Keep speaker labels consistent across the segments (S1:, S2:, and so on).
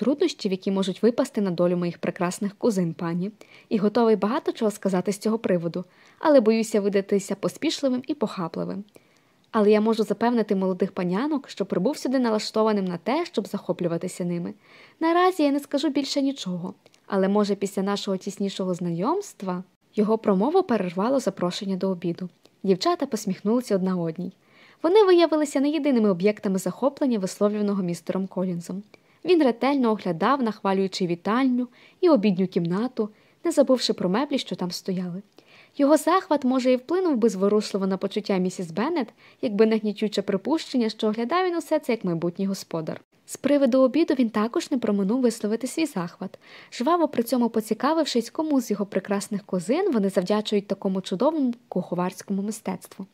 S1: труднощів, які можуть випасти на долю моїх прекрасних кузин, пані, і готовий багато чого сказати з цього приводу, але боюся видатися поспішливим і похапливим. Але я можу запевнити молодих панянок, що прибув сюди налаштованим на те, щоб захоплюватися ними. Наразі я не скажу більше нічого, але, може, після нашого тіснішого знайомства його промову перервало запрошення до обіду. Дівчата посміхнулися одна одній. Вони виявилися не єдиними об'єктами захоплення, висловлюваного містером Колінзом. Він ретельно оглядав, нахвалюючи вітальню і обідню кімнату, не забувши про меблі, що там стояли. Його захват, може, і вплинув би зворушливо на почуття місіс Беннет, якби не гнітюче припущення, що оглядав він усе це як майбутній господар. З приводу обіду він також не проминув висловити свій захват, жваво при цьому поцікавившись, кому з його прекрасних козин вони завдячують такому чудовому куховарському мистецтву.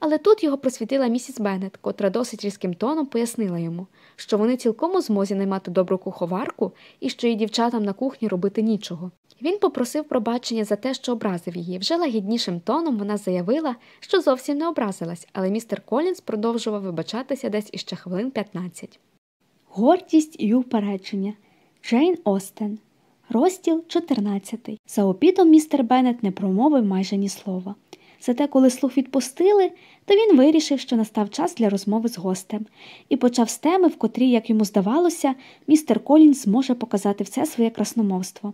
S1: Але тут його просвітила місіс Беннет, котра досить різким тоном пояснила йому, що вони цілком у змозі наймати добру куховарку і що їй дівчатам на кухні робити нічого. Він попросив пробачення за те, що образив її. Вже лагіднішим тоном вона заявила, що зовсім не образилась, але містер Колінс продовжував вибачатися десь іще хвилин 15.
S2: Гордість і упередження. Джейн Остен. Розділ 14. За обідом містер Беннет не промовив майже ні слова. Зате, коли слух відпустили, то він вирішив, що настав час для розмови з гостем, і почав з теми, в котрій, як йому здавалося, містер Колінс зможе показати все своє красномовство.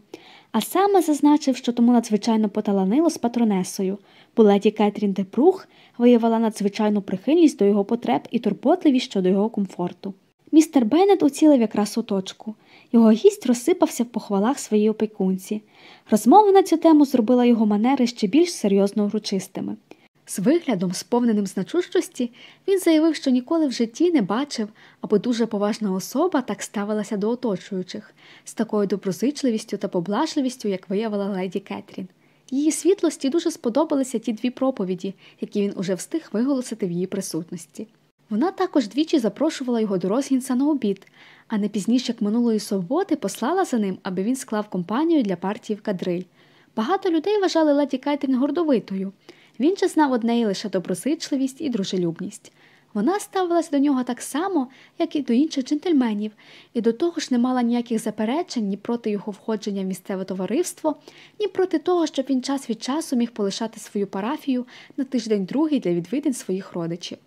S2: А саме зазначив, що тому надзвичайно поталанило з патронесою, бо леді Кетрін Депрух виявила надзвичайну прихильність до його потреб і турботливість щодо його комфорту. Містер Беннет уцілив якраз у точку. Його гість розсипався в похвалах своїй опікунці. Розмова на цю тему зробила його манери ще більш серйозно урочистими.
S1: З виглядом, сповненим значущості, він заявив, що ніколи в житті не бачив, аби дуже поважна особа так ставилася до оточуючих, з такою доброзичливістю та поблажливістю, як виявила леді Кетрін. Її світлості дуже сподобалися ті дві проповіді, які він уже встиг виголосити в її присутності. Вона також двічі запрошувала його до Розгінса на обід, а не пізніше, як минулої суботи, послала за ним, аби він склав компанію для партії в кадриль. Багато людей вважали леді Кайтрін гордовитою. Він же знав однеї лише доброзичливість і дружелюбність. Вона ставилась до нього так само, як і до інших джентльменів, і до того ж не мала ніяких заперечень ні проти його входження в місцеве товариство, ні проти того, щоб він час від часу міг полишати свою парафію на тиждень другий для відвідин своїх родичів.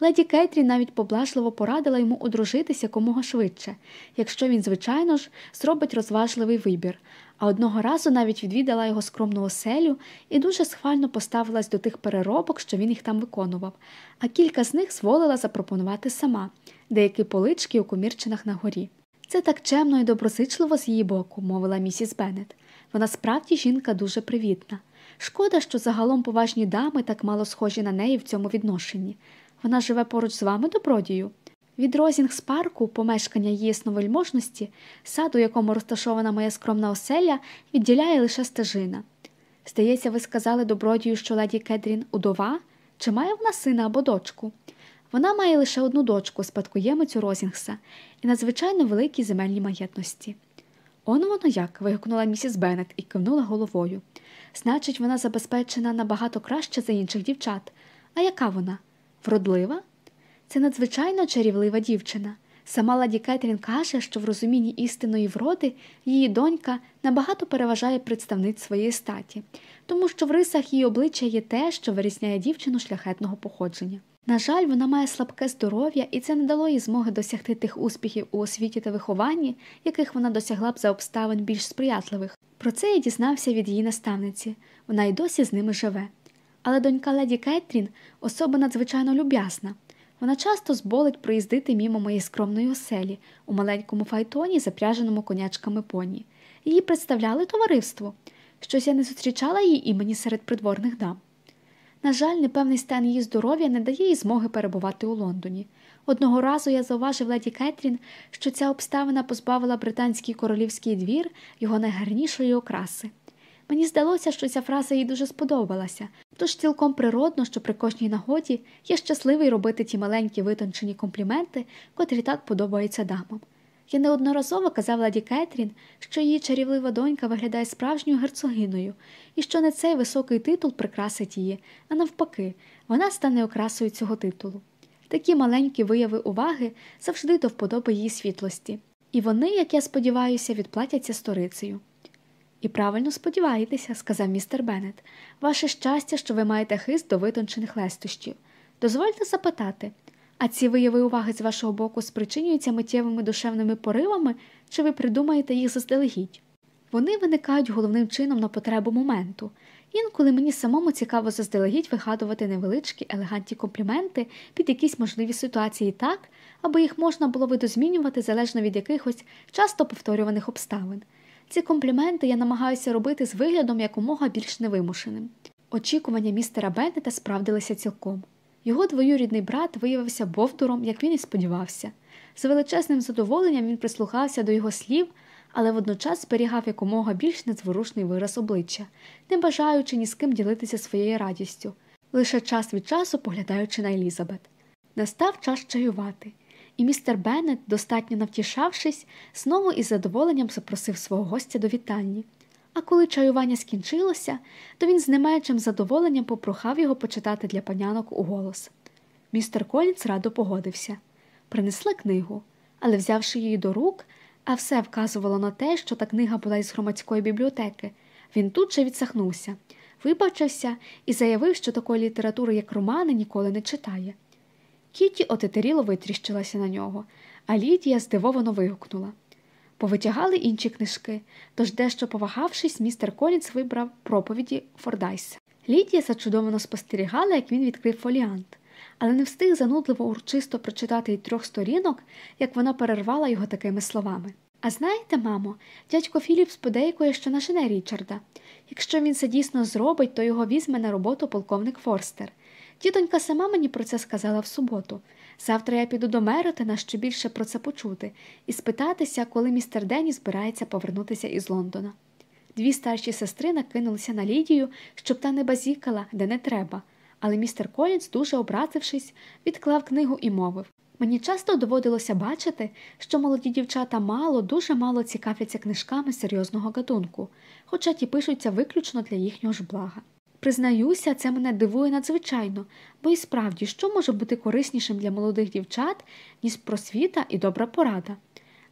S1: Леді Кейтрі навіть поблажливо порадила йому одружитися комога швидше, якщо він, звичайно ж, зробить розважливий вибір, а одного разу навіть відвідала його скромну оселю і дуже схвально поставилась до тих переробок, що він їх там виконував, а кілька з них зволила запропонувати сама, деякі полички у комірчинах на горі. Це так чемно і доброзичливо з її боку, мовила місіс Беннет. Вона справді жінка дуже привітна. Шкода, що загалом поважні дами так мало схожі на неї в цьому відношенні. Вона живе поруч з вами, добродію. Від Розінгс парку, помешкання її сновельможності, саду, якому розташована моя скромна оселя, відділяє лише стежина. Здається, ви сказали добродію, що леді Кедрін удова, чи має вона сина або дочку? Вона має лише одну дочку, спадкоємицю Розінгса, і надзвичайно великі земельні маєтності. Он воно як. вигукнула місіс Беннет і кивнула головою. Значить, вона забезпечена набагато краще за інших дівчат. А яка вона? Вродлива? Це надзвичайно чарівлива дівчина. Сама ладі Кетрін каже, що в розумінні істинної вроди її донька набагато переважає представниць своєї статі, тому що в рисах її обличчя є те, що вирісняє дівчину шляхетного походження. На жаль, вона має слабке здоров'я, і це не дало їй змоги досягти тих успіхів у освіті та вихованні, яких вона досягла б за обставин більш сприятливих. Про це я дізнався від її наставниці, вона й досі з ними живе. Але донька леді Кетрін особа надзвичайно люб'язна. Вона часто зболить проїздити мімо моєї скромної оселі у маленькому файтоні, запряженому конячками поні. Її представляли товариство. Щось я не зустрічала її імені серед придворних дам. На жаль, непевний стан її здоров'я не дає їй змоги перебувати у Лондоні. Одного разу я зауважив леді Кетрін, що ця обставина позбавила британський королівський двір його найгарнішої окраси. Мені здалося, що ця фраза їй дуже сподобалася, тож цілком природно, що при кожній нагоді я щасливий робити ті маленькі витончені компліменти, котрі так подобаються дамам. Я неодноразово казав ладі Кетрін, що її чарівлива донька виглядає справжньою герцогиною, і що не цей високий титул прикрасить її, а навпаки, вона стане окрасою цього титулу. Такі маленькі вияви уваги завжди до вподоби її світлості. і вони, як я сподіваюся, відплатяться сторицею. І правильно сподіваєтеся, сказав містер Беннет. Ваше щастя, що ви маєте хист до витончених лестощів. Дозвольте запитати, а ці вияви уваги з вашого боку спричинюються миттєвими душевними поривами, чи ви придумаєте їх заздалегідь? Вони виникають головним чином на потребу моменту. Інколи мені самому цікаво заздалегідь вигадувати невеличкі елегантні компліменти під якісь можливі ситуації так, аби їх можна було видозмінювати залежно від якихось часто повторюваних обставин. Ці компліменти я намагаюся робити з виглядом якомога більш невимушеним. Очікування містера Беннета справдилися цілком. Його двоюрідний брат виявився бовдуром, як він і сподівався. З величезним задоволенням він прислухався до його слів, але водночас зберігав якомога більш незворушний вираз обличчя, не бажаючи ні з ким ділитися своєю радістю, лише час від часу поглядаючи на Елізабет. Настав час чаювати, і містер Беннет, достатньо навтішавшись, знову із задоволенням запросив свого гостя до вітальні. А коли чаювання скінчилося, то він з неменшим задоволенням попрохав його почитати для панянок у голос. Містер Колінс радо погодився. Принесли книгу, але, взявши її до рук, а все вказувало на те, що та книга була із громадської бібліотеки, він тут же відсахнувся, вибачився і заявив, що такої літератури, як романи, ніколи не читає. Кіті отетеріло витріщилася на нього, а Лідія здивовано вигукнула. Повитягали інші книжки, тож, дещо повагавшись, містер Колінс вибрав проповіді Фордайса. Лідія зачудовано спостерігала, як він відкрив фоліант, але не встиг занудливо урочисто прочитати й трьох сторінок, як вона перервала його такими словами. А знаєте, мамо, дядько Філіпс подейкує, що нажене Річарда. Якщо він це дійсно зробить, то його візьме на роботу полковник Форстер. Тітонька сама мені про це сказала в суботу. Завтра я піду до Меритона, щоб більше про це почути, і спитатися, коли містер Денні збирається повернутися із Лондона. Дві старші сестри накинулися на Лідію, щоб та не базікала, де не треба, але містер Колінс, дуже образившись, відклав книгу і мовив Мені часто доводилося бачити, що молоді дівчата мало, дуже мало цікавляться книжками серйозного гатунку, хоча ті пишуться виключно для їхнього ж блага. Признаюся, це мене дивує надзвичайно, бо і справді, що може бути кориснішим для молодих дівчат, ніж просвіта і добра порада.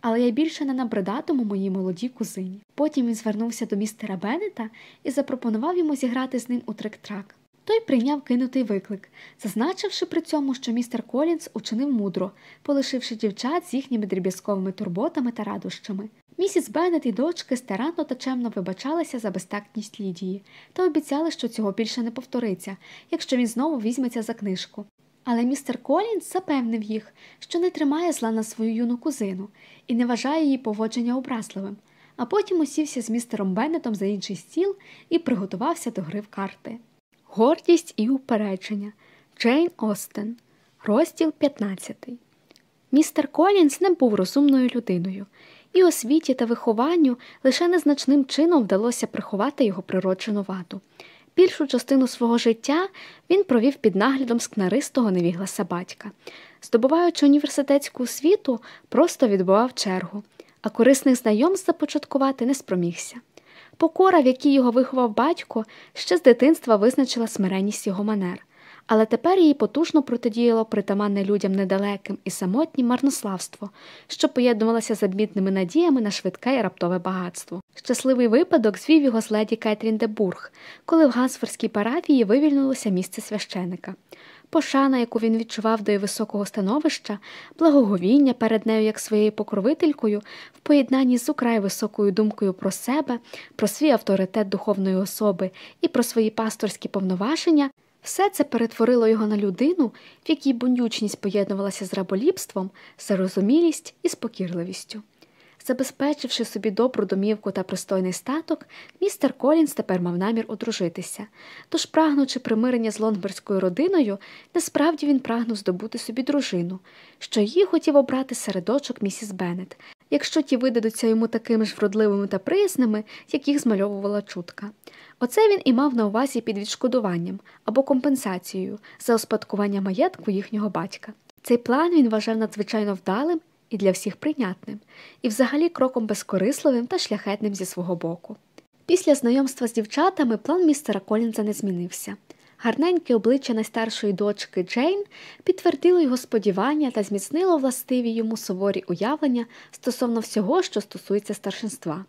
S1: Але я більше не набридатиму моїй молодій кузині. Потім він звернувся до містера Беннета і запропонував йому зіграти з ним у трек-трак. Той прийняв кинутий виклик, зазначивши при цьому, що містер Колінс учинив мудро, полишивши дівчат з їхніми дріб'язковими турботами та радощами. Місіс Беннет і дочки старанно та чемно вибачалися за безтактність Лідії та обіцяли, що цього більше не повториться, якщо він знову візьметься за книжку. Але містер Колінс запевнив їх, що не тримає зла на свою юну кузину і не вважає її поводження образливим, а потім усівся з містером Беннетом за інший стіл і приготувався до гри в карти. Гордість і упередження Джейн Остен, розділ 15. Містер Колінс не був розумною людиною і освіті та вихованню лише незначним чином вдалося приховати його природжену ваду. Більшу частину свого життя він провів під наглядом скнаристого невігласа батька. Здобуваючи університетську освіту, просто відбував чергу, а корисних знайомств започаткувати не спромігся. Покора, в якій його виховав батько, ще з дитинства визначила смиренність його манер але тепер їй потужно протидіяло притаманне людям недалеким і самотнім марнославство, що поєднувалося з адмітними надіями на швидке і раптове багатство. Щасливий випадок звів його з леді Кетрін де Бург, коли в Гансфорській парафії вивільнилося місце священика. Пошана, яку він відчував до її високого становища, благоговіння перед нею як своєю покровителькою, в поєднанні з украй високою думкою про себе, про свій авторитет духовної особи і про свої пасторські повноваження, все це перетворило його на людину, в якій бундючність поєднувалася з раболіпством, зарозумілість і спокірливістю. Забезпечивши собі добру домівку та пристойний статок, містер Колінс тепер мав намір одружитися. Тож, прагнучи примирення з лонгберською родиною, насправді він прагнув здобути собі дружину, що її хотів обрати серед дочок місіс Беннет, якщо ті видадуться йому такими ж вродливими та приясними, як їх змальовувала чутка. Оце він і мав на увазі під відшкодуванням або компенсацією за успадкування маєтку їхнього батька. Цей план він вважав надзвичайно вдалим і для всіх прийнятним, і взагалі кроком безкорисливим та шляхетним зі свого боку. Після знайомства з дівчатами план містера Колінза не змінився. Гарненьке обличчя найстаршої дочки Джейн підтвердило його сподівання та зміцнило властиві йому суворі уявлення стосовно всього, що стосується старшинства.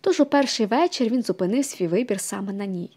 S1: Тож у перший вечір він зупинив свій вибір саме на ній.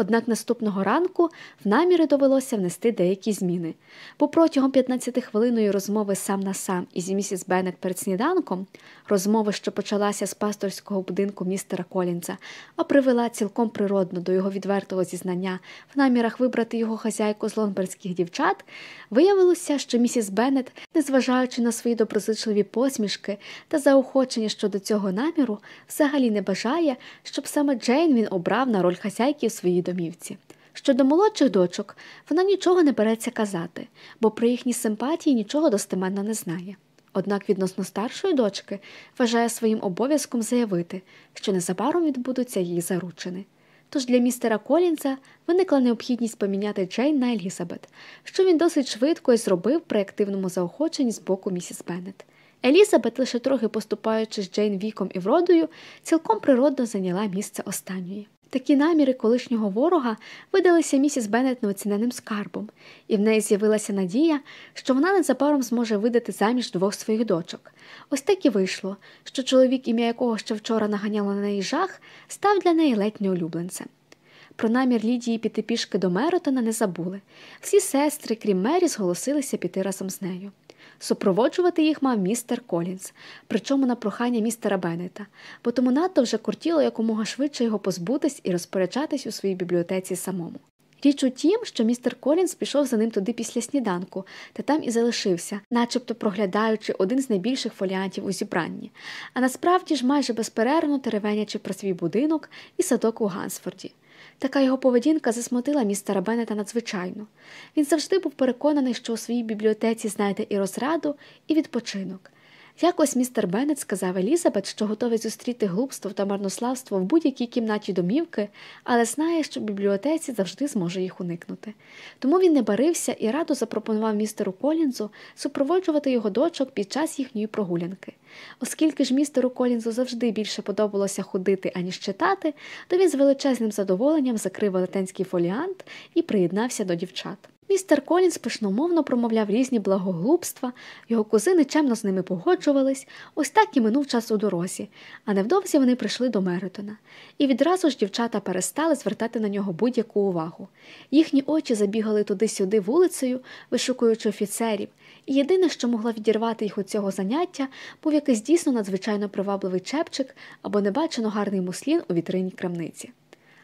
S1: Однак наступного ранку в наміри довелося внести деякі зміни, бо протягом 15-хвилинної розмови сам на сам із місіс Беннет перед сніданком, розмови, що почалася з пасторського будинку містера Колінза, а привела цілком природно до його відвертого зізнання в намірах вибрати його хазяйку з лонберських дівчат, виявилося, що місіс Беннет, незважаючи на свої доброзичливі посмішки та заохочення щодо цього наміру, взагалі не бажає, щоб саме Джейн він обрав на роль хазяйки в своїй домівці. Щодо молодших дочок, вона нічого не береться казати, бо про їхні симпатії нічого достеменно не знає. Однак відносно старшої дочки вважає своїм обов'язком заявити, що незабаром відбудуться її заручини. Тож для містера Колінса виникла необхідність поміняти Джейн на Елізабет, що він досить швидко і зробив при активному заохоченні з боку місіс Беннет. Елізабет, лише трохи поступаючи з Джейн віком і вродою, цілком природно зайняла місце останньої. Такі наміри колишнього ворога видалися місіс Беннет неоціненим скарбом, і в неї з'явилася надія, що вона незабаром зможе видати заміж двох своїх дочок. Ось так і вийшло, що чоловік, ім'я якого ще вчора наганяло на неї жах, став для неї ледь неулюбленцем. Про намір Лідії піти пішки до Меротона не забули. Всі сестри, крім Мері, зголосилися піти разом з нею. Супроводжувати їх мав містер Колінс, причому на прохання містера Беннета, бо тому надто вже кортіло якомога швидше його позбутись і розпоряджатись у своїй бібліотеці самому. Річ у тім, що містер Колінс пішов за ним туди після сніданку, та там і залишився, начебто проглядаючи один з найбільших фоліантів у зібранні, а насправді ж майже безперервно теревенячи про свій будинок і садок у Гансфорді. Така його поведінка засмутила містера Беннета надзвичайно. Він завжди був переконаний, що у своїй бібліотеці знайде і розраду, і відпочинок. Якось містер Беннет сказав Елізабет, що готовий зустріти глупство та марнославство в будь-якій кімнаті домівки, але знає, що в бібліотеці завжди зможе їх уникнути. Тому він не барився і радо запропонував містеру Колінзу супроводжувати його дочок під час їхньої прогулянки. Оскільки ж містеру Колінзу завжди більше подобалося ходити, аніж читати, то він з величезним задоволенням закрив велетенський фоліант і приєднався до дівчат. Містер Колінс пишномовно промовляв різні благоглупства, його кузини чемно з ними погоджувались, ось так і минув час у дорозі, а невдовзі вони прийшли до Меритона. І відразу ж дівчата перестали звертати на нього будь-яку увагу. Їхні очі забігали туди-сюди вулицею, вишукуючи офіцерів, і єдине, що могло відірвати їх у цього заняття, був якийсь дійсно надзвичайно привабливий чепчик або небачено гарний муслін у вітриній крамниці.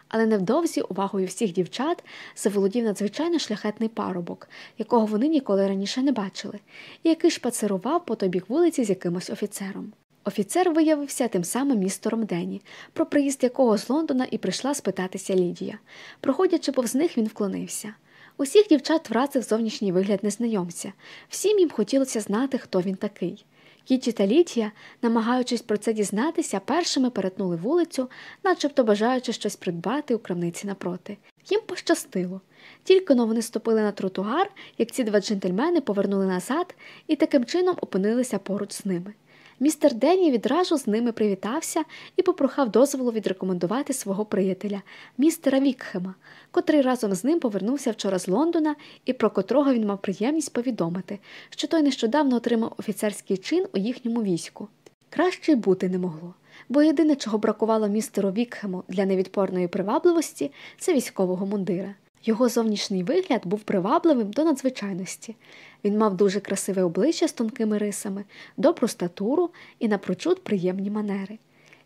S1: Але невдовзі увагою всіх дівчат заволодів надзвичайно шляхетний парубок, якого вони ніколи раніше не бачили, і який шпацерував по той бік вулиці з якимось офіцером. Офіцер виявився тим самим містором Дені, про приїзд якого з Лондона і прийшла спитатися Лідія. Проходячи повз них, він вклонився. Усіх дівчат вразив зовнішній вигляд незнайомця, всім їм хотілося знати, хто він такий. Кіті та Літія, намагаючись про це дізнатися, першими перетнули вулицю, начебто бажаючи щось придбати у крамниці напроти. Їм пощастило. Тільки но вони ступили на тротуар, як ці два джентльмени повернули назад і таким чином опинилися поруч з ними. Містер Денні відразу з ними привітався і попрохав дозволу відрекомендувати свого приятеля, містера Вікхема, котрий разом з ним повернувся вчора з Лондона і про котрого він мав приємність повідомити, що той нещодавно отримав офіцерський чин у їхньому війську. Краще й бути не могло, бо єдине, чого бракувало містеру Вікхему для невідпорної привабливості, це військового мундира. Його зовнішній вигляд був привабливим до надзвичайності. Він мав дуже красиве обличчя з тонкими рисами, добру статуру і напрочуд приємні манери.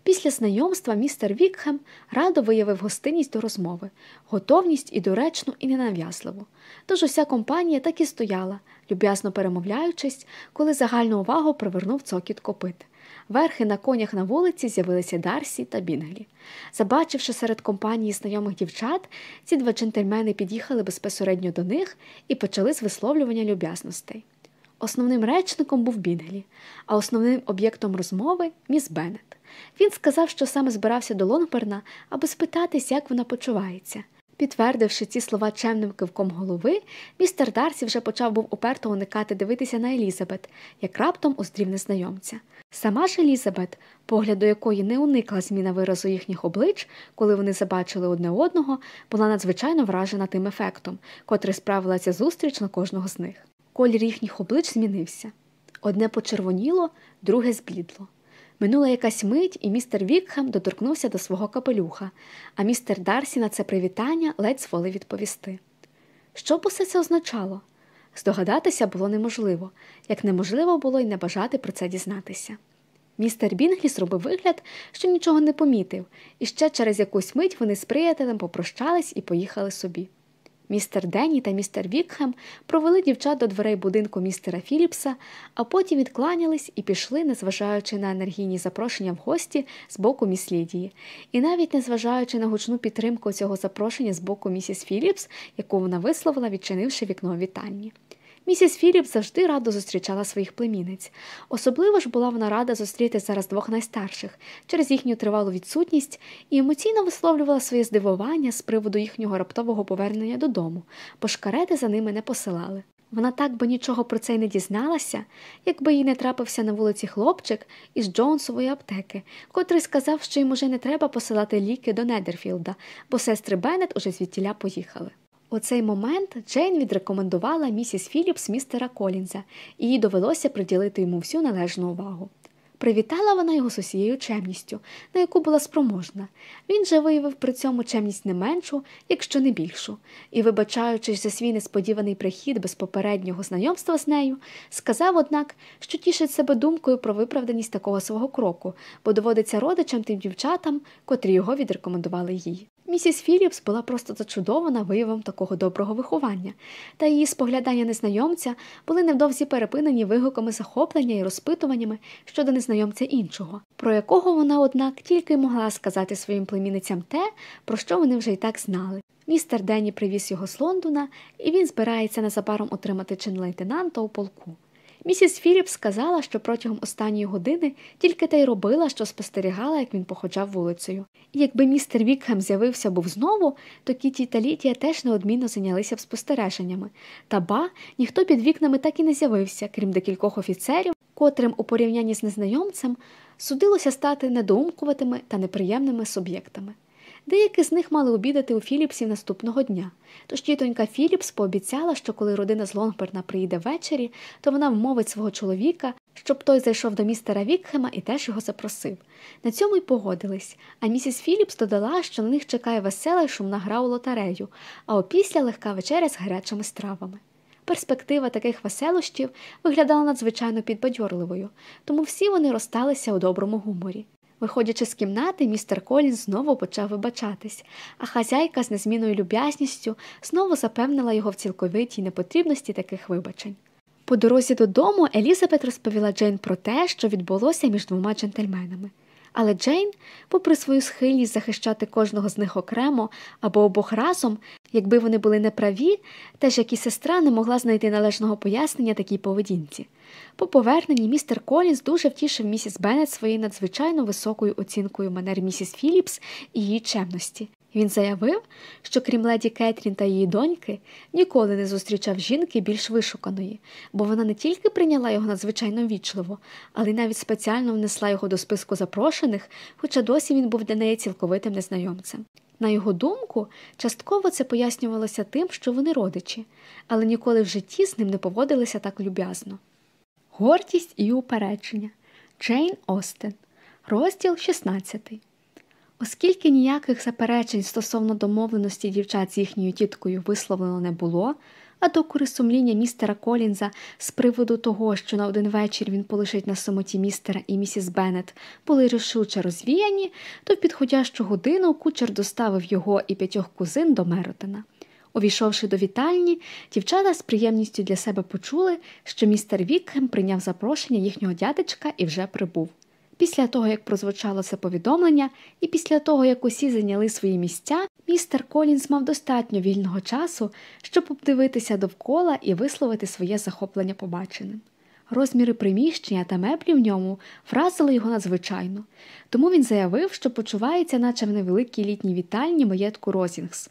S1: Після знайомства містер Вікхем радо виявив гостинність до розмови, готовність і доречну, і ненав'язливу. Тож уся компанія так і стояла, люб'язно перемовляючись, коли загальну увагу привернув цокіт копит. Верхи на конях на вулиці з'явилися Дарсі та Бінглі. Забачивши серед компанії знайомих дівчат, ці два джентльмени під'їхали безпосередньо до них і почали з висловлювання люб'язностей. Основним речником був Бінглі, а основним об'єктом розмови міс Беннет. Він сказав, що саме збирався до Лонгберна, аби спитатись, як вона почувається. Підтвердивши ці слова чемним кивком голови, містер Дарсі вже почав був уперто уникати дивитися на Елізабет, як раптом уздрів незнайомця. Сама ж Елізабет, погляду якої не уникла зміна виразу їхніх облич, коли вони забачили одне одного, була надзвичайно вражена тим ефектом, котрий справилася зустріч на кожного з них. Колір їхніх облич змінився. Одне почервоніло, друге зблідло. Минула якась мить, і містер Вікхем доторкнувся до свого капелюха, а містер Дарсі на це привітання ледь зволив відповісти. Що б усе це означало? Здогадатися було неможливо, як неможливо було й не бажати про це дізнатися. Містер Бінглі зробив вигляд, що нічого не помітив, і ще через якусь мить вони з приятелем попрощались і поїхали собі. Містер Денні та містер Вікхем провели дівчат до дверей будинку містера Філіпса, а потім відкланялись і пішли, незважаючи на енергійні запрошення в гості з боку міс Лідії, і навіть незважаючи на гучну підтримку цього запрошення з боку місіс Філіпс, яку вона висловила, відчинивши вікно вітальні. Місіс Філіп завжди радо зустрічала своїх племінниць. Особливо ж була вона рада зустріти зараз двох найстарших через їхню тривалу відсутність і емоційно висловлювала своє здивування з приводу їхнього раптового повернення додому, бо шкарети за ними не посилали. Вона так би нічого про це й не дізналася, якби їй не трапився на вулиці хлопчик із Джонсової аптеки, котрий сказав, що їм уже не треба посилати ліки до Недерфілда, бо сестри Беннет уже звідтіля поїхали. У цей момент Джейн відрекомендувала місіс Філіпс містера Колінза, і їй довелося приділити йому всю належну увагу. Привітала вона його з усією чемністю, на яку була спроможна. Він же виявив при цьому чемність не меншу, якщо не більшу, і, вибачаючись за свій несподіваний прихід без попереднього знайомства з нею, сказав, однак, що тішить себе думкою про виправданість такого свого кроку, бо доводиться родичам тим дівчатам, котрі його відрекомендували їй. Місіс Філіпс була просто зачудована виявом такого доброго виховання, та її споглядання незнайомця були невдовзі перепинені вигуками захоплення і розпитуваннями щодо незнайомця іншого, про якого вона, однак, тільки й могла сказати своїм племінницям те, про що вони вже й так знали. Містер Денні привіз його з Лондона, і він збирається незабаром отримати чин лейтенанта у полку. Місіс Філіпс сказала, що протягом останньої години тільки та й робила, що спостерігала, як він походжав вулицею. І якби містер Вікхем з'явився був знову, то Кіті та Лідія теж неодмінно зайнялися б спостереженнями. Та ба, ніхто під вікнами так і не з'явився, крім декількох офіцерів, котрим у порівнянні з незнайомцем судилося стати недоумкуватими та неприємними суб'єктами. Деякі з них мали обідати у Філіпсів наступного дня. Тож тітонька Філіпс пообіцяла, що коли родина з Лонгберна приїде ввечері, то вона вмовить свого чоловіка, щоб той зайшов до містера Вікхема і теж його запросив. На цьому й погодились, а місіс Філіпс додала, що на них чекає весела й шумна гра у лотерею, а опісля легка вечеря з гарячими стравами. Перспектива таких веселощів виглядала надзвичайно підбадьорливою, тому всі вони розсталися у доброму гуморі. Виходячи з кімнати, містер Колін знову почав вибачатись, а хазяйка з незмінною люб'язністю знову запевнила його в цілковитій непотрібності таких вибачень. По дорозі додому Елізабет розповіла Джейн про те, що відбулося між двома джентльменами. Але Джейн, попри свою схильність захищати кожного з них окремо або обох разом, якби вони були неправі, теж як і сестра не могла знайти належного пояснення такій поведінці. По поверненні містер Колінс дуже втішив місіс Беннет своєю надзвичайно високою оцінкою манер місіс Філіпс і її чемності. Він заявив, що крім леді Кетрін та її доньки, ніколи не зустрічав жінки більш вишуканої, бо вона не тільки прийняла його надзвичайно вічливо, але й навіть спеціально внесла його до списку запрошених, хоча досі він був для неї цілковитим незнайомцем. На його думку, частково це пояснювалося тим, що вони родичі, але ніколи в житті з ним не поводилися так люб'язно. Гордість і упередження. Джейн Остен, розділ 16 Оскільки ніяких заперечень стосовно домовленості дівчат з їхньою тіткою висловлено не було, а докори сумління містера Колінза з приводу того, що на один вечір він полишить на самоті містера і місіс Беннет, були рішуче розвіяні, то в підходящу годину кучер доставив його і п'ятьох кузин до Меротена. Увійшовши до вітальні, дівчата з приємністю для себе почули, що містер Вікхем прийняв запрошення їхнього дядечка і вже прибув. Після того, як прозвучало це повідомлення, і після того, як усі зайняли свої місця, містер Колінс мав достатньо вільного часу, щоб обдивитися довкола і висловити своє захоплення побаченим. Розміри приміщення та меблі в ньому вразили його надзвичайно, тому він заявив, що почувається, наче в невеликій літній вітальні маєтку Розінгс.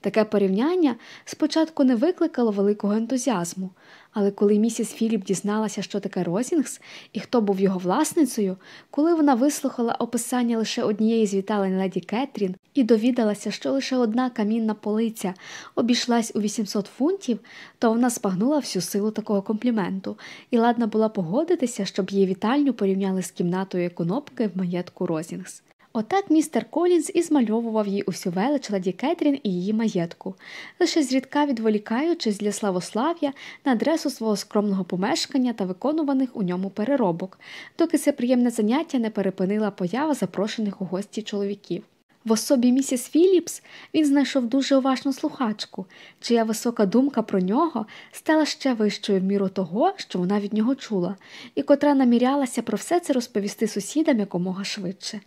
S1: Таке порівняння спочатку не викликало великого ентузіазму, але коли місіс Філіп дізналася, що таке Розінгс і хто був його власницею, коли вона вислухала описання лише однієї з віталень леді Кетрін і довідалася, що лише одна камінна полиця обійшлась у 800 фунтів, то вона спагнула всю силу такого компліменту і ладна була погодитися, щоб її вітальню порівняли з кімнатою економки в маєтку Розінгс. Отак містер Колінз і змальовував їй усю велич ладі Кетрін і її маєтку, лише зрідка відволікаючись для славослав'я на адресу свого скромного помешкання та виконуваних у ньому переробок, доки це приємне заняття не перепинила поява запрошених у гості чоловіків. В особі місіс Філіпс він знайшов дуже уважну слухачку, чия висока думка про нього стала ще вищою в міру того, що вона від нього чула, і котра намірялася про все це розповісти сусідам якомога швидше.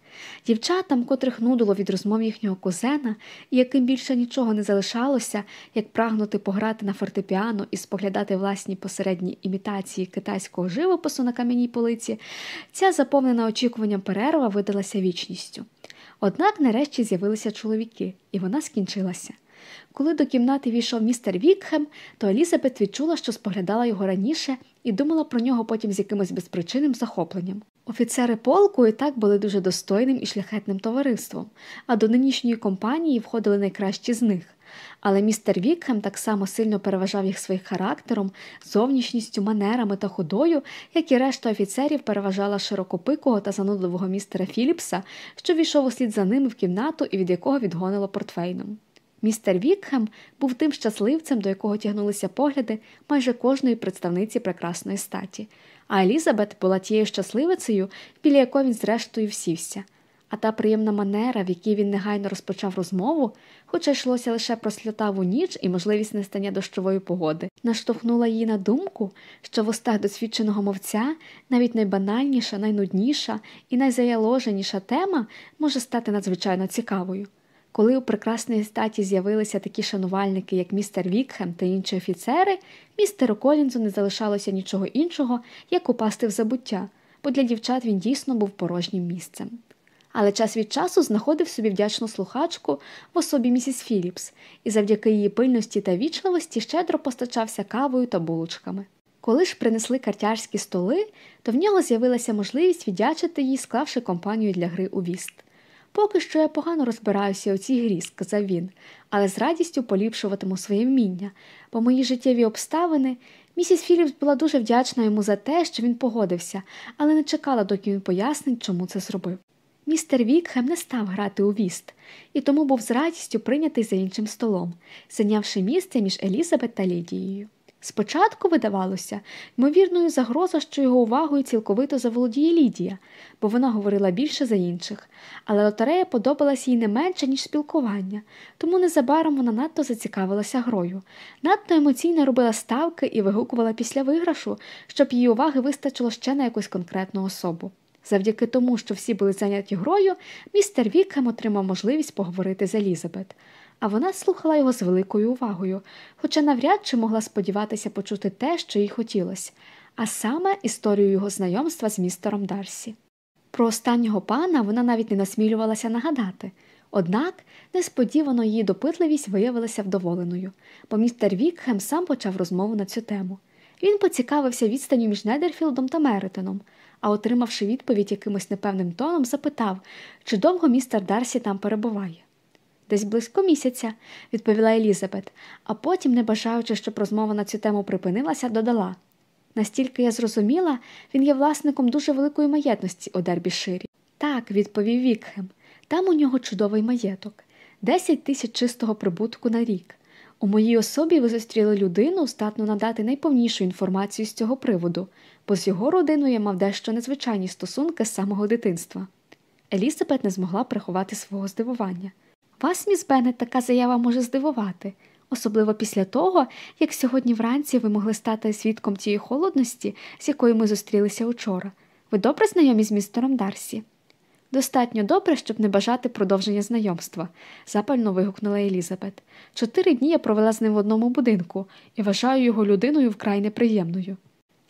S1: Дівчатам, котрих нудило від розмов їхнього кузена, і яким більше нічого не залишалося, як прагнути пограти на фортепіано і споглядати власні посередні імітації китайського живопису на кам'яній полиці, ця заповнена очікуванням перерва видалася вічністю. Однак нарешті з'явилися чоловіки, і вона скінчилася. Коли до кімнати війшов містер Вікхем, то Елізабет відчула, що споглядала його раніше, і думала про нього потім з якимось безпричинним захопленням. Офіцери полку і так були дуже достойним і шляхетним товариством, а до нинішньої компанії входили найкращі з них. Але містер Вікхем так само сильно переважав їх своїм характером, зовнішністю, манерами та ходою, як і решта офіцерів переважала широкопикого та занудливого містера Філіпса, що війшов услід за ними в кімнату і від якого відгонило портфейном. Містер Вікхем був тим щасливцем, до якого тягнулися погляди майже кожної представниці прекрасної статі, а Елізабет була тією щасливицею, біля якої він зрештою всівся. А та приємна манера, в якій він негайно розпочав розмову, хоча йшлося лише про сльотаву ніч і можливість настання дощової погоди, наштовхнула її на думку, що в устах досвідченого мовця навіть найбанальніша, найнудніша і найзаяложеніша тема може стати надзвичайно цікавою. Коли у прекрасної статі з'явилися такі шанувальники, як містер Вікхем та інші офіцери, містеру Колінзу не залишалося нічого іншого, як упасти в забуття, бо для дівчат він дійсно був порожнім місцем але час від часу знаходив собі вдячну слухачку в особі місіс Філіпс і завдяки її пильності та вічливості щедро постачався кавою та булочками. Коли ж принесли картярські столи, то в нього з'явилася можливість віддячити їй, склавши компанію для гри у віст. Поки що я погано розбираюся у цій грі, сказав він, але з радістю поліпшуватиму своє вміння, бо мої життєві обставини. Місіс Філіпс була дуже вдячна йому за те, що він погодився, але не чекала, доки він пояснить, чому це зробив. Містер Вікхем не став грати у віст, і тому був з радістю прийнятий за іншим столом, зайнявши місце між Елізабет та Лідією. Спочатку видавалося ймовірною загроза, що його увагою цілковито заволодіє Лідія, бо вона говорила більше за інших, але лотерея подобалась їй не менше, ніж спілкування, тому незабаром вона надто зацікавилася грою, надто емоційно робила ставки і вигукувала після виграшу, щоб її уваги вистачило ще на якусь конкретну особу. Завдяки тому, що всі були зайняті грою, містер Вікхем отримав можливість поговорити з Елізабет, а вона слухала його з великою увагою, хоча навряд чи могла сподіватися почути те, що їй хотілося, а саме історію його знайомства з містером Дарсі. Про останнього пана вона навіть не насмілювалася нагадати, однак несподівано її допитливість виявилася вдоволеною, бо містер Вікхем сам почав розмову на цю тему. Він поцікавився відстанню між Недерфілдом та Меритоном, а, отримавши відповідь якимось непевним тоном, запитав, чи довго містер Дарсі там перебуває. Десь близько місяця, відповіла Елізабет, а потім, не бажаючи, щоб розмова на цю тему припинилася, додала настільки я зрозуміла, він є власником дуже великої маєтності у Дербіширі. Так, відповів Вікхем, там у нього чудовий маєток, десять тисяч чистого прибутку на рік. У моїй особі ви зустріли людину, здатну надати найповнішу інформацію з цього приводу, бо з його родиною я мав дещо незвичайні стосунки з самого дитинства. Елізабет не змогла приховати свого здивування. Вас, міс Беннет, така заява може здивувати, особливо після того, як сьогодні вранці ви могли стати свідком тієї холодності, з якою ми зустрілися учора. Ви добре знайомі з містером Дарсі? Достатньо добре, щоб не бажати продовження знайомства, запально вигукнула Елізабет. Чотири дні я провела з ним в одному будинку і вважаю його людиною вкрай неприємною.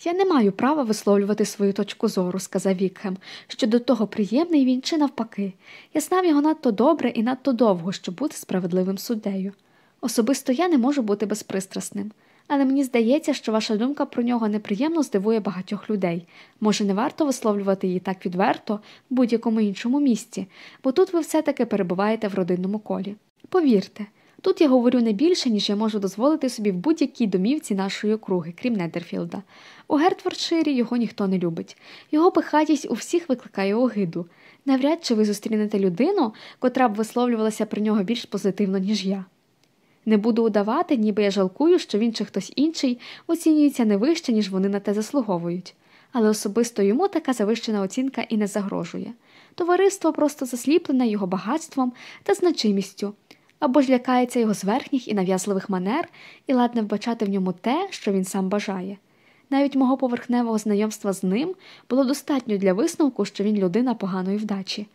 S1: Я не маю права висловлювати свою точку зору, сказав Вікхем, що до того приємний він чи навпаки. Я знав його надто добре і надто довго, щоб бути справедливим суддею. Особисто я не можу бути безпристрасним, але мені здається, що ваша думка про нього неприємно здивує багатьох людей. Може, не варто висловлювати її так відверто в будь-якому іншому місці, бо тут ви все-таки перебуваєте в родинному колі. Повірте, тут я говорю не більше, ніж я можу дозволити собі в будь-якій домівці нашої округи, крім Недерфілда. У Гертфордширі його ніхто не любить. Його пихатість у всіх викликає огиду. Навряд чи ви зустрінете людину, котра б висловлювалася про нього більш позитивно, ніж я. Не буду удавати, ніби я жалкую, що він чи хтось інший оцінюється не вище, ніж вони на те заслуговують, але особисто йому така завищена оцінка і не загрожує. Товариство просто засліплене його багатством та значимістю, або ж лякається його зверхніх і нав'язливих манер і ладне вбачати в ньому те, що він сам бажає. Навіть мого поверхневого знайомства з ним було достатньо для висновку, що він людина поганої вдачі.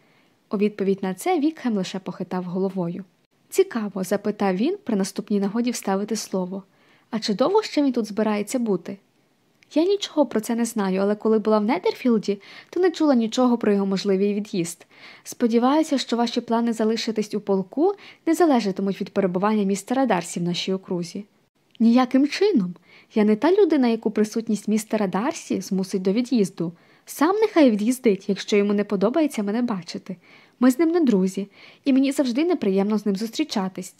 S1: У відповідь на це Вікхем лише похитав головою. Цікаво, запитав він при наступній нагоді вставити слово. А чи довго ще він тут збирається бути? Я нічого про це не знаю, але коли була в Недерфілді, то не чула нічого про його можливий від'їзд. Сподіваюся, що ваші плани залишитись у полку не залежатимуть від перебування містера Дарсі в нашій окрузі. Ніяким чином. Я не та людина, яку присутність містера Дарсі змусить до від'їзду. Сам нехай від'їздить, якщо йому не подобається мене бачити. Ми з ним не друзі, і мені завжди неприємно з ним зустрічатись,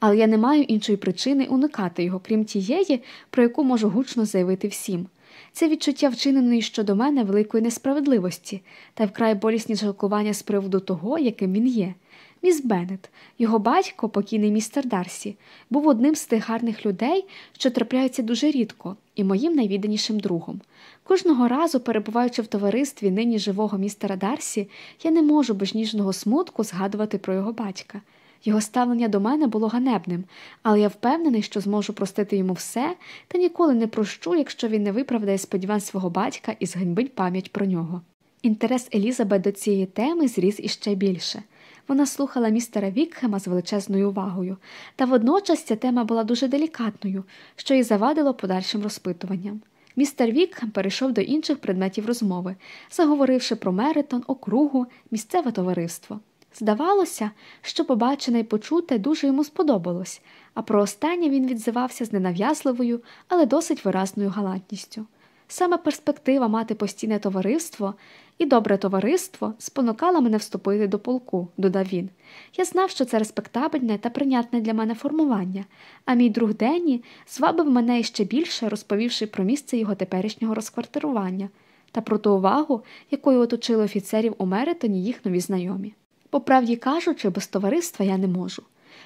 S1: але я не маю іншої причини уникати його, крім тієї, про яку можу гучно заявити всім. Це відчуття вчиненої щодо мене великої несправедливості та вкрай болісні жалкування з приводу того, яким він є. Міс Беннет, його батько, покійний містер Дарсі, був одним з тих гарних людей, що трапляються дуже рідко, і моїм найвідданішим другом. Кожного разу, перебуваючи в товаристві нині живого містера Дарсі, я не можу без ніжного смутку згадувати про його батька. Його ставлення до мене було ганебним, але я впевнений, що зможу простити йому все та ніколи не прощу, якщо він не виправдає сподівань свого батька і зганьбить пам'ять про нього. Інтерес Елізабет до цієї теми зріс іще більше. Вона слухала містера Вікхема з величезною увагою, та водночас ця тема була дуже делікатною, що й завадило подальшим розпитуванням. Містер Вік перейшов до інших предметів розмови, заговоривши про Меритон, округу, місцеве товариство. Здавалося, що побачене й почуте дуже йому сподобалось, а про останнє він відзивався з ненав'язливою, але досить виразною галантністю. Саме перспектива мати постійне товариство і добре товариство спонукала мене вступити до полку, додав він. Я знав, що це респектабельне та прийнятне для мене формування, а мій друг Денні звабив мене іще більше, розповівши про місце його теперішнього розквартирування та про ту увагу, якою оточили офіцерів у Меритоні їх нові знайомі. По правді кажучи, без товариства я не можу.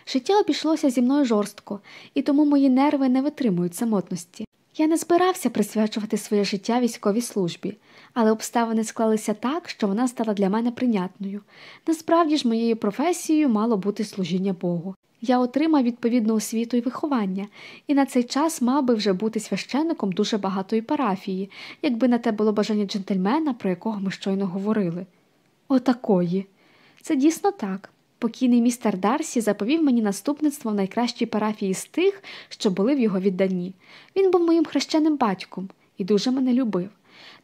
S1: Життя обійшлося зі мною жорстко, і тому мої нерви не витримують самотності. Я не збирався присвячувати своє життя військовій службі, але обставини склалися так, що вона стала для мене прийнятною. Насправді ж, моєю професією мало бути служіння Богу. Я отримав відповідну освіту і виховання, і на цей час мав би вже бути священником дуже багатої парафії, якби на те було бажання джентльмена, про якого ми щойно говорили. Отакої. Це дійсно так. Покійний містер Дарсі заповів мені наступництво в найкращій парафії з тих, що були в його відданні. Він був моїм хрещеним батьком і дуже мене любив.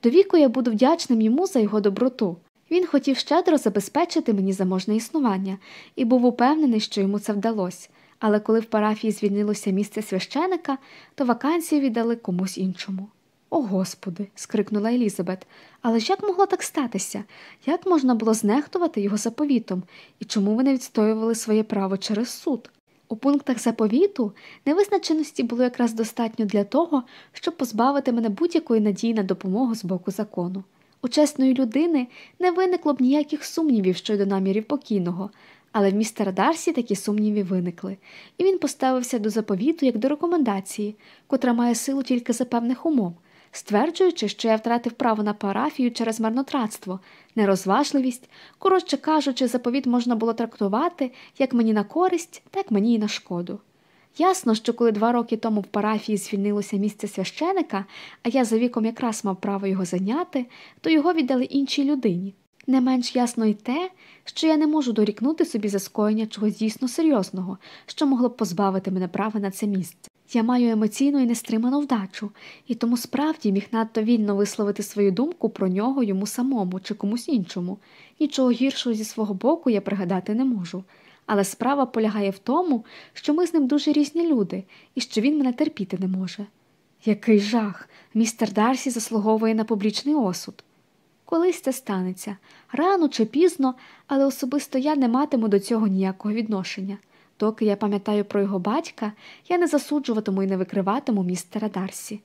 S1: До віку я буду вдячним йому за його доброту. Він хотів щедро забезпечити мені заможне існування і був упевнений, що йому це вдалося. Але коли в парафії звільнилося місце священика, то вакансію віддали комусь іншому. О Господи. скрикнула Елізабет. Але ж як могло так статися? Як можна було знехтувати його заповітом, і чому вони відстоювали своє право через суд? У пунктах заповіту невизначеності було якраз достатньо для того, щоб позбавити мене будь-якої надії на допомогу з боку закону. У чесної людини не виникло б ніяких сумнівів щодо намірів покійного, але в містера Дарсі такі сумніви виникли, і він поставився до заповіту як до рекомендації, котра має силу тільки за певних умов стверджуючи, що я втратив право на парафію через марнотратство, нерозважливість, коротше кажучи, заповіт можна було трактувати як мені на користь, так мені і на шкоду. Ясно, що коли два роки тому в парафії звільнилося місце священика, а я за віком якраз мав право його зайняти, то його віддали іншій людині. Не менш ясно й те, що я не можу дорікнути собі за скоєння чогось дійсно серйозного, що могло б позбавити мене права на це місце. Я маю емоційну і нестриману вдачу, і тому справді міг надто вільно висловити свою думку про нього йому самому чи комусь іншому. Нічого гіршого зі свого боку я пригадати не можу. Але справа полягає в тому, що ми з ним дуже різні люди і що він мене терпіти не може. Який жах! Містер Дарсі заслуговує на публічний осуд. Колись це станеться рано чи пізно, але особисто я не матиму до цього ніякого відношення. Доки я пам'ятаю про його батька, я не засуджуватиму і не викриватиму містера Дарсі.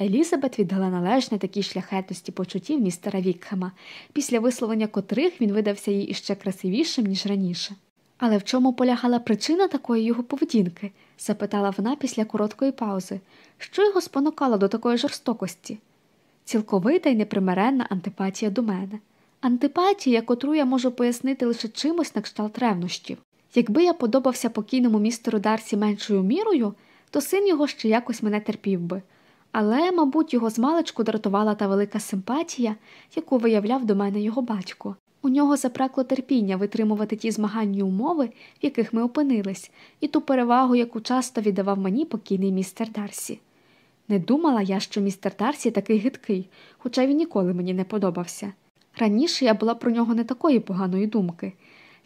S1: Елізабет віддала належне такій шляхетності почуттів містера Вікхема, після висловлення котрих він видався їй іще красивішим, ніж раніше. Але в чому полягала причина такої його поведінки? запитала вона після короткої паузи. Що його спонукало до такої жорстокості? Цілковита й непримиренна антипатія до мене. Антипатія, котру я можу пояснити лише чимось на кшталт ревнощів. Якби я подобався покійному містеру Дарсі меншою мірою, то син його ще якось мене терпів би. Але, мабуть, його змалечку дратувала та велика симпатія, яку виявляв до мене його батько. У нього запракло терпіння витримувати ті змаганні умови, в яких ми опинились, і ту перевагу, яку часто віддавав мені покійний містер Дарсі. Не думала я, що містер Дарсі такий гидкий, хоча він ніколи мені не подобався. Раніше я була про нього не такої поганої думки.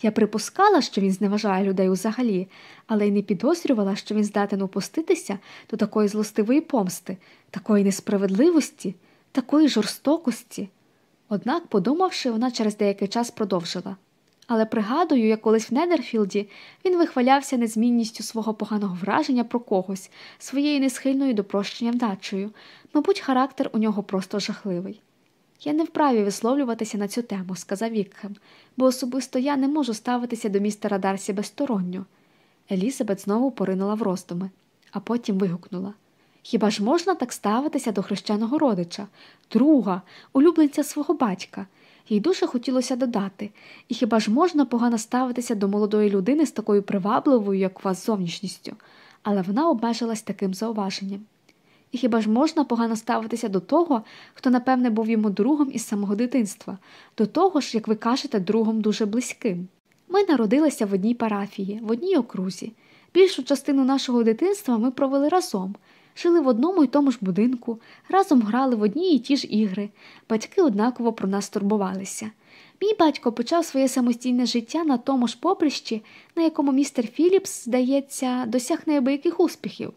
S1: Я припускала, що він зневажає людей взагалі, але й не підозрювала, що він здатен опуститися до такої злостивої помсти, такої несправедливості, такої жорстокості. Однак, подумавши, вона через деякий час продовжила. Але пригадую, як колись в Недерфілді він вихвалявся незмінністю свого поганого враження про когось, своєю несхильною до прощення вдачею. Мабуть, характер у нього просто жахливий. Я не вправі висловлюватися на цю тему, сказав Вікхем, бо особисто я не можу ставитися до містера Дарсі безсторонньо. Елізабет знову поринула в роздуми, а потім вигукнула Хіба ж можна так ставитися до хрещеного родича, друга, улюбленця свого батька? Їй дуже хотілося додати, і хіба ж можна погано ставитися до молодої людини з такою привабливою, як вас, зовнішністю, але вона обмежилась таким зауваженням. І хіба ж можна погано ставитися до того, хто, напевне, був йому другом із самого дитинства, до того ж, як ви кажете, другом дуже близьким? Ми народилися в одній парафії, в одній окрузі. Більшу частину нашого дитинства ми провели разом, жили в одному й тому ж будинку, разом грали в одні й ті ж ігри, батьки однаково про нас турбувалися. Мій батько почав своє самостійне життя на тому ж поприщі, на якому містер Філіпс, здається, досяг неабияких успіхів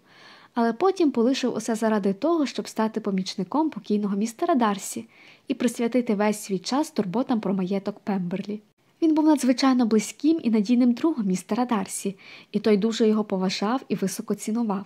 S1: але потім полишив усе заради того, щоб стати помічником покійного містера Дарсі і присвятити весь свій час турботам про маєток Пемберлі. Він був надзвичайно близьким і надійним другом містера Дарсі, і той дуже його поважав і високо цінував.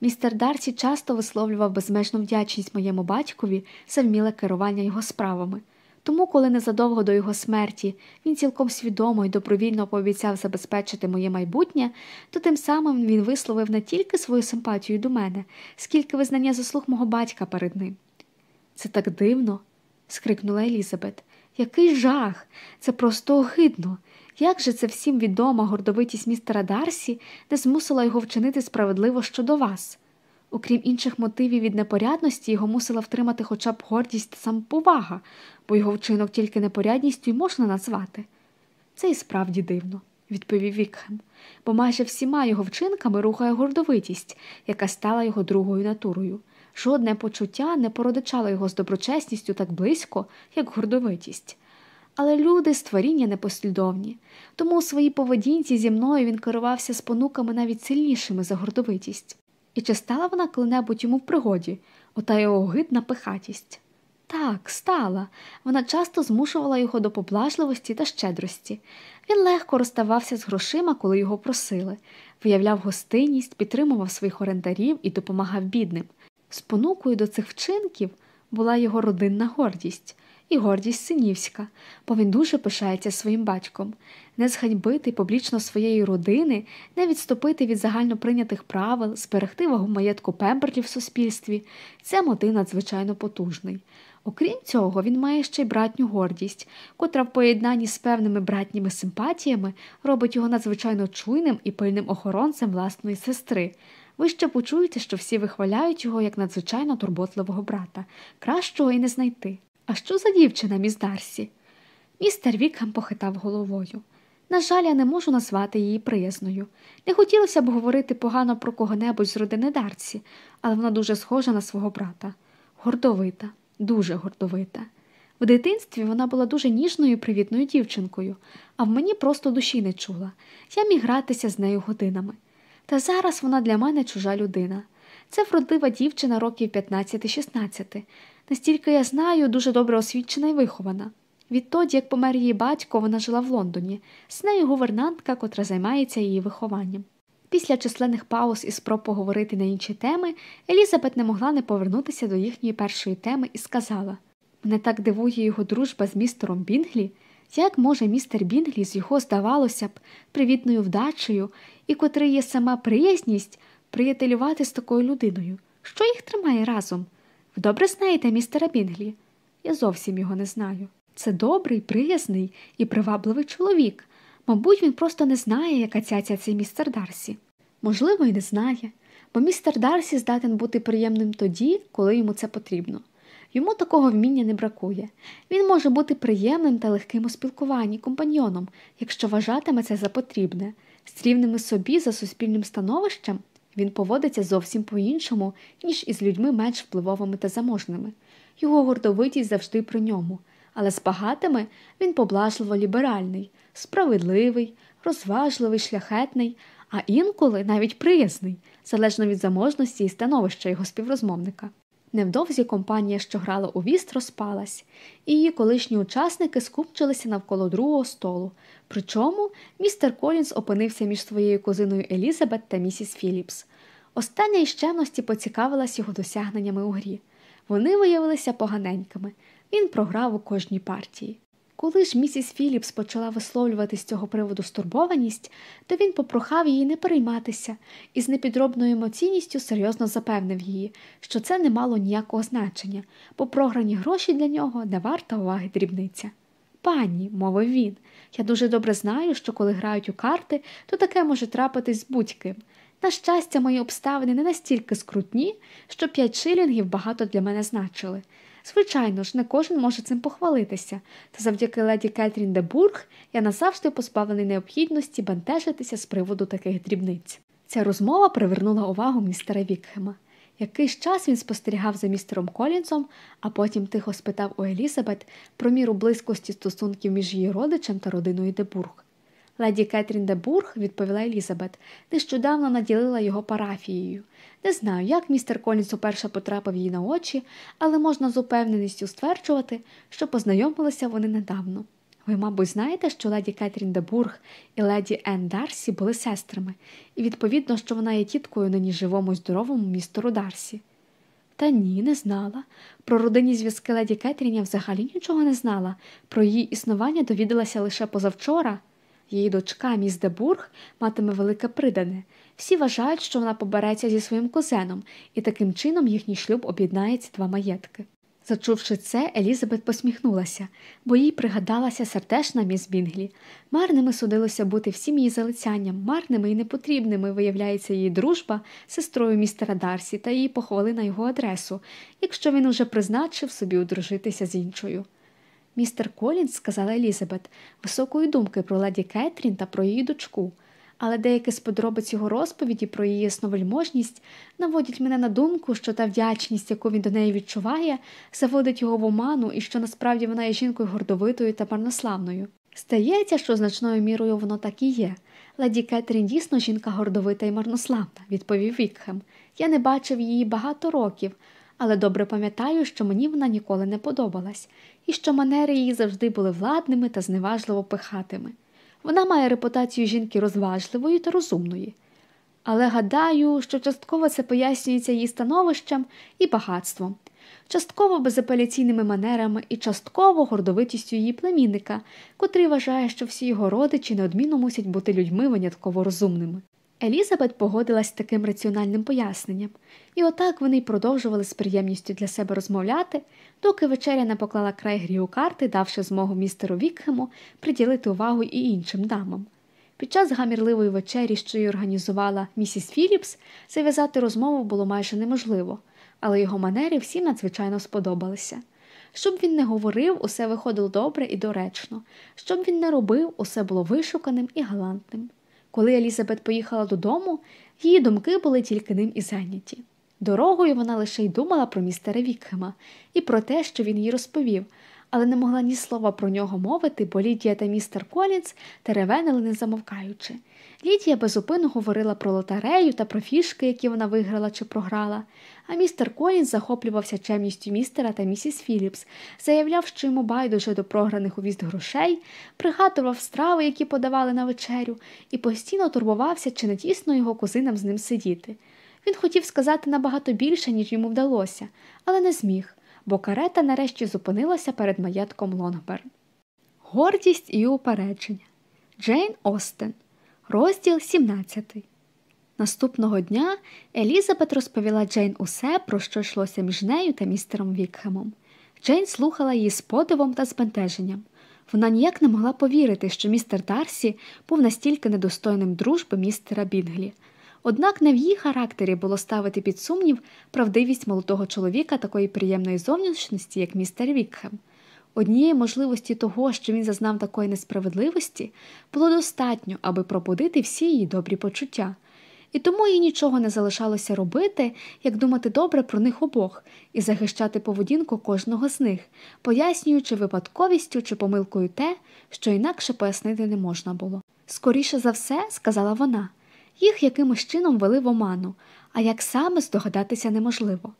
S1: Містер Дарсі часто висловлював безмежну вдячність моєму батькові за вміле керування його справами. Тому, коли незадовго до його смерті він цілком свідомо і добровільно пообіцяв забезпечити моє майбутнє, то тим самим він висловив не тільки свою симпатію до мене, скільки визнання заслуг мого батька перед ним. Це так дивно, скрикнула Елізабет. Який жах! Це просто огидно. Як же це всім відома гордовитість містера Дарсі не змусила його вчинити справедливо щодо вас? Окрім інших мотивів від непорядності, його мусила втримати хоча б гордість та самоповага, бо його вчинок тільки непорядністю й можна назвати. Це і справді дивно, відповів Вікхем, бо майже всіма його вчинками рухає гордовитість, яка стала його другою натурою. Жодне почуття не породичало його з доброчесністю так близько, як гордовитість. Але люди створіння непослідовні, тому у своїй поведінці зі мною він керувався спонуками навіть сильнішими за гордовитість. І чи стала вона коли-небудь йому в пригоді, ота його огидна пихатість? Так, стала. Вона часто змушувала його до поблажливості та щедрості. Він легко розставався з грошима, коли його просили, виявляв гостинність, підтримував своїх орендарів і допомагав бідним. Спонукою до цих вчинків була його родинна гордість і гордість синівська, бо він дуже пишається своїм батьком, не зганьбити публічно своєї родини, не відступити від загально прийнятих правил, зберегти вагу маєтку Пемберлі в суспільстві це мотив надзвичайно потужний. Окрім цього, він має ще й братню гордість, котра в поєднанні з певними братніми симпатіями робить його надзвичайно чуйним і пильним охоронцем власної сестри. Ви ще почуєте, що всі вихваляють його як надзвичайно турботливого брата, кращого і не знайти. А що за дівчина, міс Дарсі? Містер Вікхам похитав головою. На жаль, я не можу назвати її приязною. Не хотілося б говорити погано про кого-небудь з родини Дарсі, але вона дуже схожа на свого брата. Гордовита, дуже гордовита. В дитинстві вона була дуже ніжною і привітною дівчинкою, а в мені просто душі не чула. Я міг гратися з нею годинами. Та зараз вона для мене чужа людина. Це вродлива дівчина років 15-16. Настільки я знаю, дуже добре освічена і вихована. Відтоді, як помер її батько, вона жила в Лондоні, з нею гувернантка, котра займається її вихованням. Після численних пауз і спроб поговорити на інші теми, Елізабет не могла не повернутися до їхньої першої теми і сказала Мене так дивує його дружба з містером Бінглі. Як може містер Бінглі з його, здавалося б, привітною вдачею, і котрий є сама приязність приятелювати з такою людиною? Що їх тримає разом? Ви добре знаєте містера Бінглі? Я зовсім його не знаю. Це добрий, приязний і привабливий чоловік. Мабуть, він просто не знає, яка цяця цей містер Дарсі. Можливо, і не знає, бо містер Дарсі здатен бути приємним тоді, коли йому це потрібно. Йому такого вміння не бракує. Він може бути приємним та легким у спілкуванні компаньйоном, якщо вважатиме це за потрібне, з рівними собі за суспільним становищем він поводиться зовсім по-іншому, ніж із людьми менш впливовими та заможними. Його гордовитість завжди при ньому, але з багатими він поблажливо ліберальний, справедливий, розважливий, шляхетний, а інколи навіть приязний, залежно від заможності і становища його співрозмовника. Невдовзі компанія, що грала у віст, розпалась, і її колишні учасники скупчилися навколо другого столу. Причому містер Колінс опинився між своєю кузиною Елізабет та місіс Філіпс. Остання із чемності поцікавилась його досягненнями у грі. Вони виявилися поганенькими. Він програв у кожній партії. Коли ж місіс Філіпс почала висловлювати з цього приводу стурбованість, то він попрохав її не перейматися і з непідробною емоційністю серйозно запевнив її, що це не мало ніякого значення, бо програні гроші для нього не варта уваги дрібниця. Пані, мовив він, я дуже добре знаю, що коли грають у карти, то таке може трапитись з будь-ким. На щастя, мої обставини не настільки скрутні, що п'ять шилінгів багато для мене значили. Звичайно ж, не кожен може цим похвалитися, та завдяки леді Кетрін де Бург я назавжди позбавлений необхідності бентежитися з приводу таких дрібниць. Ця розмова привернула увагу містера Вікхема. Якийсь час він спостерігав за містером Колінсом, а потім тихо спитав у Елізабет про міру близькості стосунків між її родичем та родиною Дебург. Леді Кетрін де Бург, відповіла Елізабет, нещодавно наділила його парафією. Не знаю, як містер Колінс уперше потрапив їй на очі, але можна з упевненістю стверджувати, що познайомилися вони недавно. Ви, мабуть, знаєте, що леді Кетрін де Бург і леді Енн Дарсі були сестрами, і відповідно, що вона є тіткою нині живому й здоровому містеру Дарсі. Та ні, не знала. Про родинні зв'язки леді Кетрін я взагалі нічого не знала. Про її існування довідалася лише позавчора. Її дочка, міс Дебург, матиме велике придане. Всі вважають, що вона побереться зі своїм кузеном, і таким чином їхній шлюб об'єднає ці два маєтки. Зачувши це, Елізабет посміхнулася, бо їй пригадалася сердешна міс Бінглі. Марними судилося бути всім її залицянням, марними і непотрібними виявляється її дружба з сестрою містера Дарсі та її похвали на його адресу, якщо він уже призначив собі одружитися з іншою. Містер Колінс, сказала Елізабет, високої думки про леді Кетрін та про її дочку, але деякі з подробиць його розповіді про її ясновельможність наводять мене на думку, що та вдячність, яку він до неї відчуває, заводить його в оману і що насправді вона є жінкою гордовитою та марнославною. Стається, що значною мірою воно так і є. Леді Кетрін дійсно жінка гордовита і марнославна, відповів Вікхем. Я не бачив її багато років, але добре пам'ятаю, що мені вона ніколи не подобалась, і що манери її завжди були владними та зневажливо пихатими. Вона має репутацію жінки розважливої та розумної. Але гадаю, що частково це пояснюється її становищем і багатством, частково безапеляційними манерами і частково гордовитістю її племінника, котрий вважає, що всі його родичі неодмінно мусять бути людьми винятково розумними. Елізабет погодилась з таким раціональним поясненням, і отак вони й продовжували з приємністю для себе розмовляти, доки вечеря не поклала край грі у карти, давши змогу містеру Вікхему приділити увагу і іншим дамам. Під час гамірливої вечері, що її організувала місіс Філіпс, зав'язати розмову було майже неможливо, але його манери всім надзвичайно сподобалися. Щоб він не говорив, усе виходило добре і доречно, щоб він не робив, усе було вишуканим і галантним. Коли Елізабет поїхала додому, її думки були тільки ним і зайняті. Дорогою вона лише й думала про містера Вікхема і про те, що він їй розповів, але не могла ні слова про нього мовити, бо Лідія та містер Колінс теревенили не замовкаючи. Лідія безупину говорила про лотерею та про фішки, які вона виграла чи програла, а містер Колінс захоплювався чемністю містера та місіс Філіпс, заявляв, що йому байдуже до програних у віст грошей, пригадував страви, які подавали на вечерю, і постійно турбувався, чи не тісно його кузинам з ним сидіти. Він хотів сказати набагато більше, ніж йому вдалося, але не зміг, бо карета нарешті зупинилася перед маєтком Лонгберн. Гордість і упередження Джейн Остен Розділ 17 Наступного дня Елізабет розповіла Джейн усе, про що йшлося між нею та містером Вікхемом. Джейн слухала її з подивом та збентеженням. Вона ніяк не могла повірити, що містер Дарсі був настільки недостойним дружби містера Бінглі. Однак не в її характері було ставити під сумнів правдивість молодого чоловіка такої приємної зовнішності, як містер Вікхем. Однієї можливості того, що він зазнав такої несправедливості, було достатньо, аби пробудити всі її добрі почуття, і тому їй нічого не залишалося робити, як думати добре про них обох і захищати поведінку кожного з них, пояснюючи випадковістю чи помилкою те, що інакше пояснити не можна було. Скоріше за все, сказала вона, їх якимось чином вели в оману, а як саме здогадатися неможливо.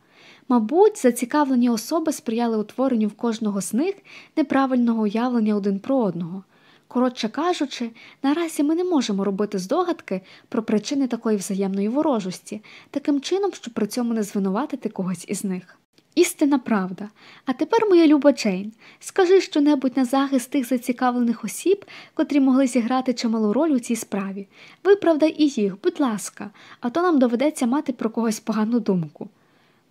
S1: Мабуть, зацікавлені особи сприяли утворенню в кожного з них неправильного уявлення один про одного. Коротше кажучи, наразі ми не можемо робити здогадки про причини такої взаємної ворожості, таким чином, щоб при цьому не звинуватити когось із них. Істина правда. А тепер, моя люба Джейн, скажи щонебудь на захист тих зацікавлених осіб, котрі могли зіграти чималу роль у цій справі. Виправдай і їх, будь ласка, а то нам доведеться мати про когось погану думку.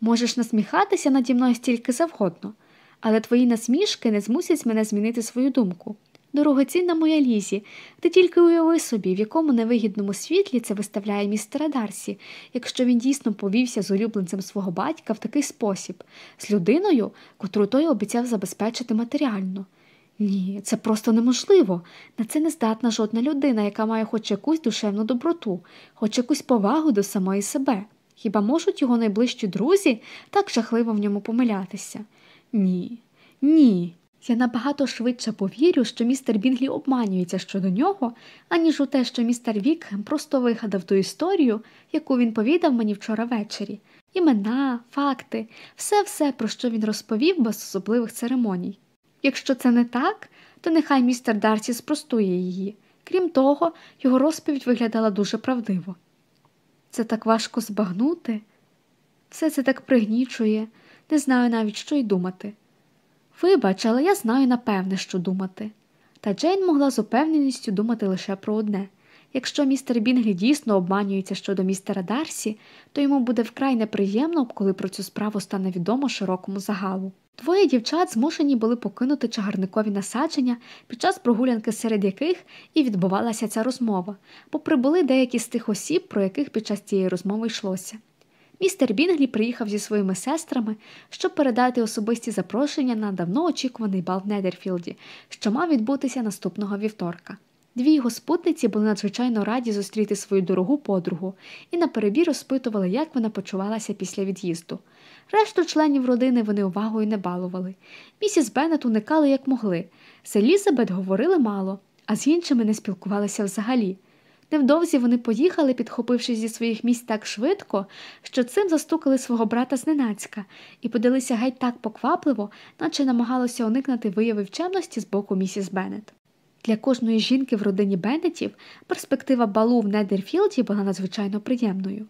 S1: Можеш насміхатися наді мною стільки завгодно, але твої насмішки не змусять мене змінити свою думку. Дорогоцінна моя Лізі, ти тільки уяви собі, в якому невигідному світлі це виставляє містера Дарсі, якщо він дійсно повівся з улюбленцем свого батька в такий спосіб, з людиною, котру той обіцяв забезпечити матеріально. Ні, це просто неможливо. На це не здатна жодна людина, яка має хоч якусь душевну доброту, хоч якусь повагу до самої себе. Хіба можуть його найближчі друзі так жахливо в ньому помилятися? Ні, ні. Я набагато швидше повірю, що містер Бінглі обманюється щодо нього, аніж у те, що містер Вікхем просто вигадав ту історію, яку він повідав мені вчора ввечері. Імена, факти, все все, про що він розповів без особливих церемоній. Якщо це не так, то нехай містер Дарсі спростує її. Крім того, його розповідь виглядала дуже правдиво. Це так важко збагнути, все це так пригнічує, не знаю навіть, що й думати. Вибач, але я знаю напевне, що думати. Та Джейн могла з упевненістю думати лише про одне якщо містер Бінглі дійсно обманюється щодо містера Дарсі, то йому буде вкрай неприємно, коли про цю справу стане відомо широкому загалу. Двоє дівчат змушені були покинути чагарникові насадження під час прогулянки, серед яких і відбувалася ця розмова, бо прибули деякі з тих осіб, про яких під час цієї розмови йшлося. Містер Бінглі приїхав зі своїми сестрами, щоб передати особисті запрошення на давно очікуваний бал в Недерфілді, що мав відбутися наступного вівторка. Дві його спутниці були надзвичайно раді зустріти свою дорогу подругу і на перебір розпитували, як вона почувалася після від'їзду. Решту членів родини вони увагою не балували. Місіс Беннет уникали як могли. З Елізабет говорили мало, а з іншими не спілкувалися взагалі. Невдовзі вони поїхали, підхопивши зі своїх місць так швидко, що цим застукали свого брата зненацька і подалися геть так поквапливо, наче намагалися уникнути виявів чемності з боку місіс Беннет. Для кожної жінки в родині Беннетів перспектива балу в Недерфілді була надзвичайно приємною.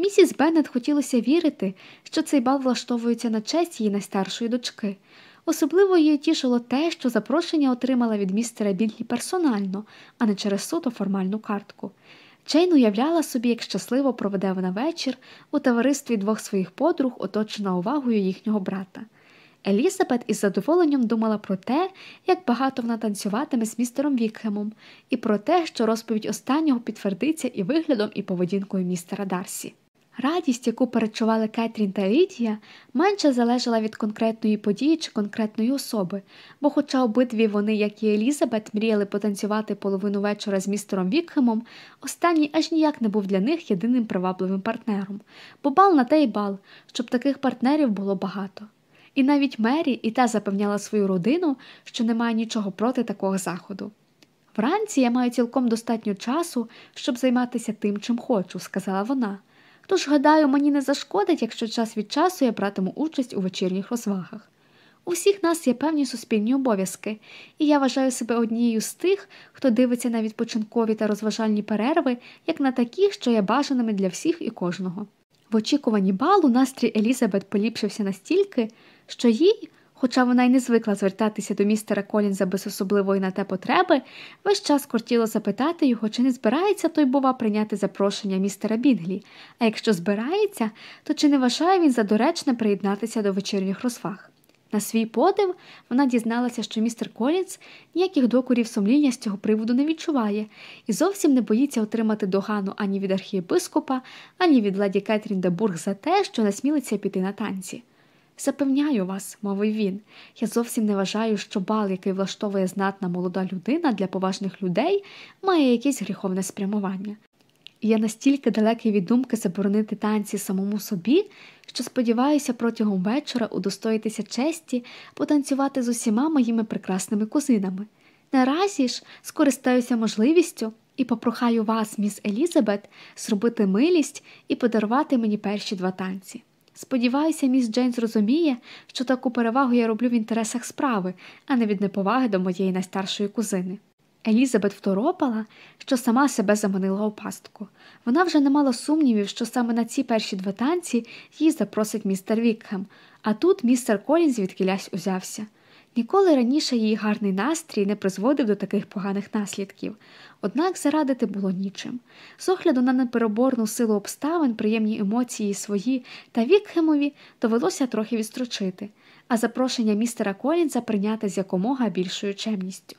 S1: Місіс Беннет хотілося вірити, що цей бал влаштовується на честь її найстаршої дочки. Особливо її тішило те, що запрошення отримала від містера Бінглі персонально, а не через суто формальну картку. Джейн уявляла собі, як щасливо проведе вона вечір у товаристві двох своїх подруг, оточена увагою їхнього брата. Елізабет із задоволенням думала про те, як багато вона танцюватиме з містером Вікхемом, і про те, що розповідь останнього підтвердиться і виглядом, і поведінкою містера Дарсі. Радість, яку перечували Кетрін та Лідія, менше залежала від конкретної події чи конкретної особи, бо, хоча обидві вони, як і Елізабет, мріяли потанцювати половину вечора з містером Вікхемом, останній аж ніяк не був для них єдиним привабливим партнером, бо бал на те й бал, щоб таких партнерів було багато. і навіть Мері і та запевняла свою родину, що немає нічого проти такого заходу. Вранці я маю цілком достатньо часу, щоб займатися тим, чим хочу, сказала вона. Тож, гадаю, мені не зашкодить, якщо час від часу я братиму участь у вечірніх розвагах. У всіх нас є певні суспільні обов'язки, і я вважаю себе однією з тих, хто дивиться на відпочинкові та розважальні перерви, як на такі, що є бажаними для всіх і кожного. В очікуванні балу настрій Елізабет поліпшився настільки, що їй, хоча вона й не звикла звертатися до містера Колінза без особливої на те потреби, весь час кортіло запитати його, чи не збирається той, бува, прийняти запрошення містера Бінглі, а якщо збирається, то чи не вважає він за доречне приєднатися до вечірніх розваг. На свій подив вона дізналася, що містер Колінс ніяких докорів сумління з цього приводу не відчуває і зовсім не боїться отримати догану ані від архієпископа, ані від леді Кетрін де Бург за те, що насмілиться піти на танці. Запевняю вас, мовив він, я зовсім не вважаю, що бал, який влаштовує знатна молода людина для поважних людей, має якесь гріховне спрямування. Я настільки далекий від думки заборонити танці самому собі, що сподіваюся протягом вечора удостоїтися честі потанцювати з усіма моїми прекрасними кузинами. Наразі ж скористаюся можливістю і попрохаю вас, міс Елізабет, зробити милість і подарувати мені перші два танці. Сподіваюся, міс Джейн зрозуміє, що таку перевагу я роблю в інтересах справи, а не від неповаги до моєї найстаршої кузини. Елізабет второпала, що сама себе заманила у пастку. Вона вже не мала сумнівів, що саме на ці перші два танці її запросить містер Вікхем, а тут містер Колінз відкілясь узявся. Ніколи раніше її гарний настрій не призводив до таких поганих наслідків, однак зарадити було нічим. З огляду на непереборну силу обставин, приємні емоції свої та Вікхемові довелося трохи відстрочити, а запрошення містера Колінза прийняти з якомога більшою чемністю.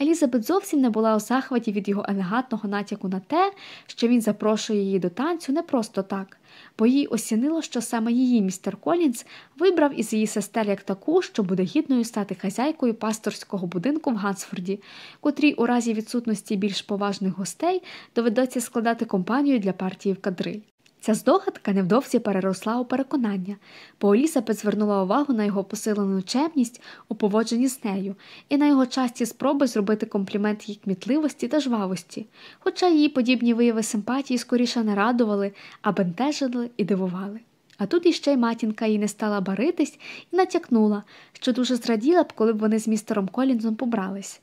S1: Елізабет зовсім не була у захваті від його елегантного натяку на те, що він запрошує її до танцю не просто так, бо їй осінило, що саме її містер Колінз вибрав із її сестер як таку, що буде гідною стати хазяйкою пасторського будинку в Гансфорді, котрій у разі відсутності більш поважних гостей доведеться складати компанію для партії в кадриль. Ця здогадка невдовзі переросла у переконання, бо Елізабет звернула увагу на його посилену чемність у поводженні з нею і на його часті спроби зробити комплімент її кмітливості та жвавості, хоча її подібні вияви симпатії скоріше не радували, а бентежили і дивували. А тут іще й матінка їй не стала баритись і натякнула, що дуже зраділа б, коли б вони з містером Колінзом побрались.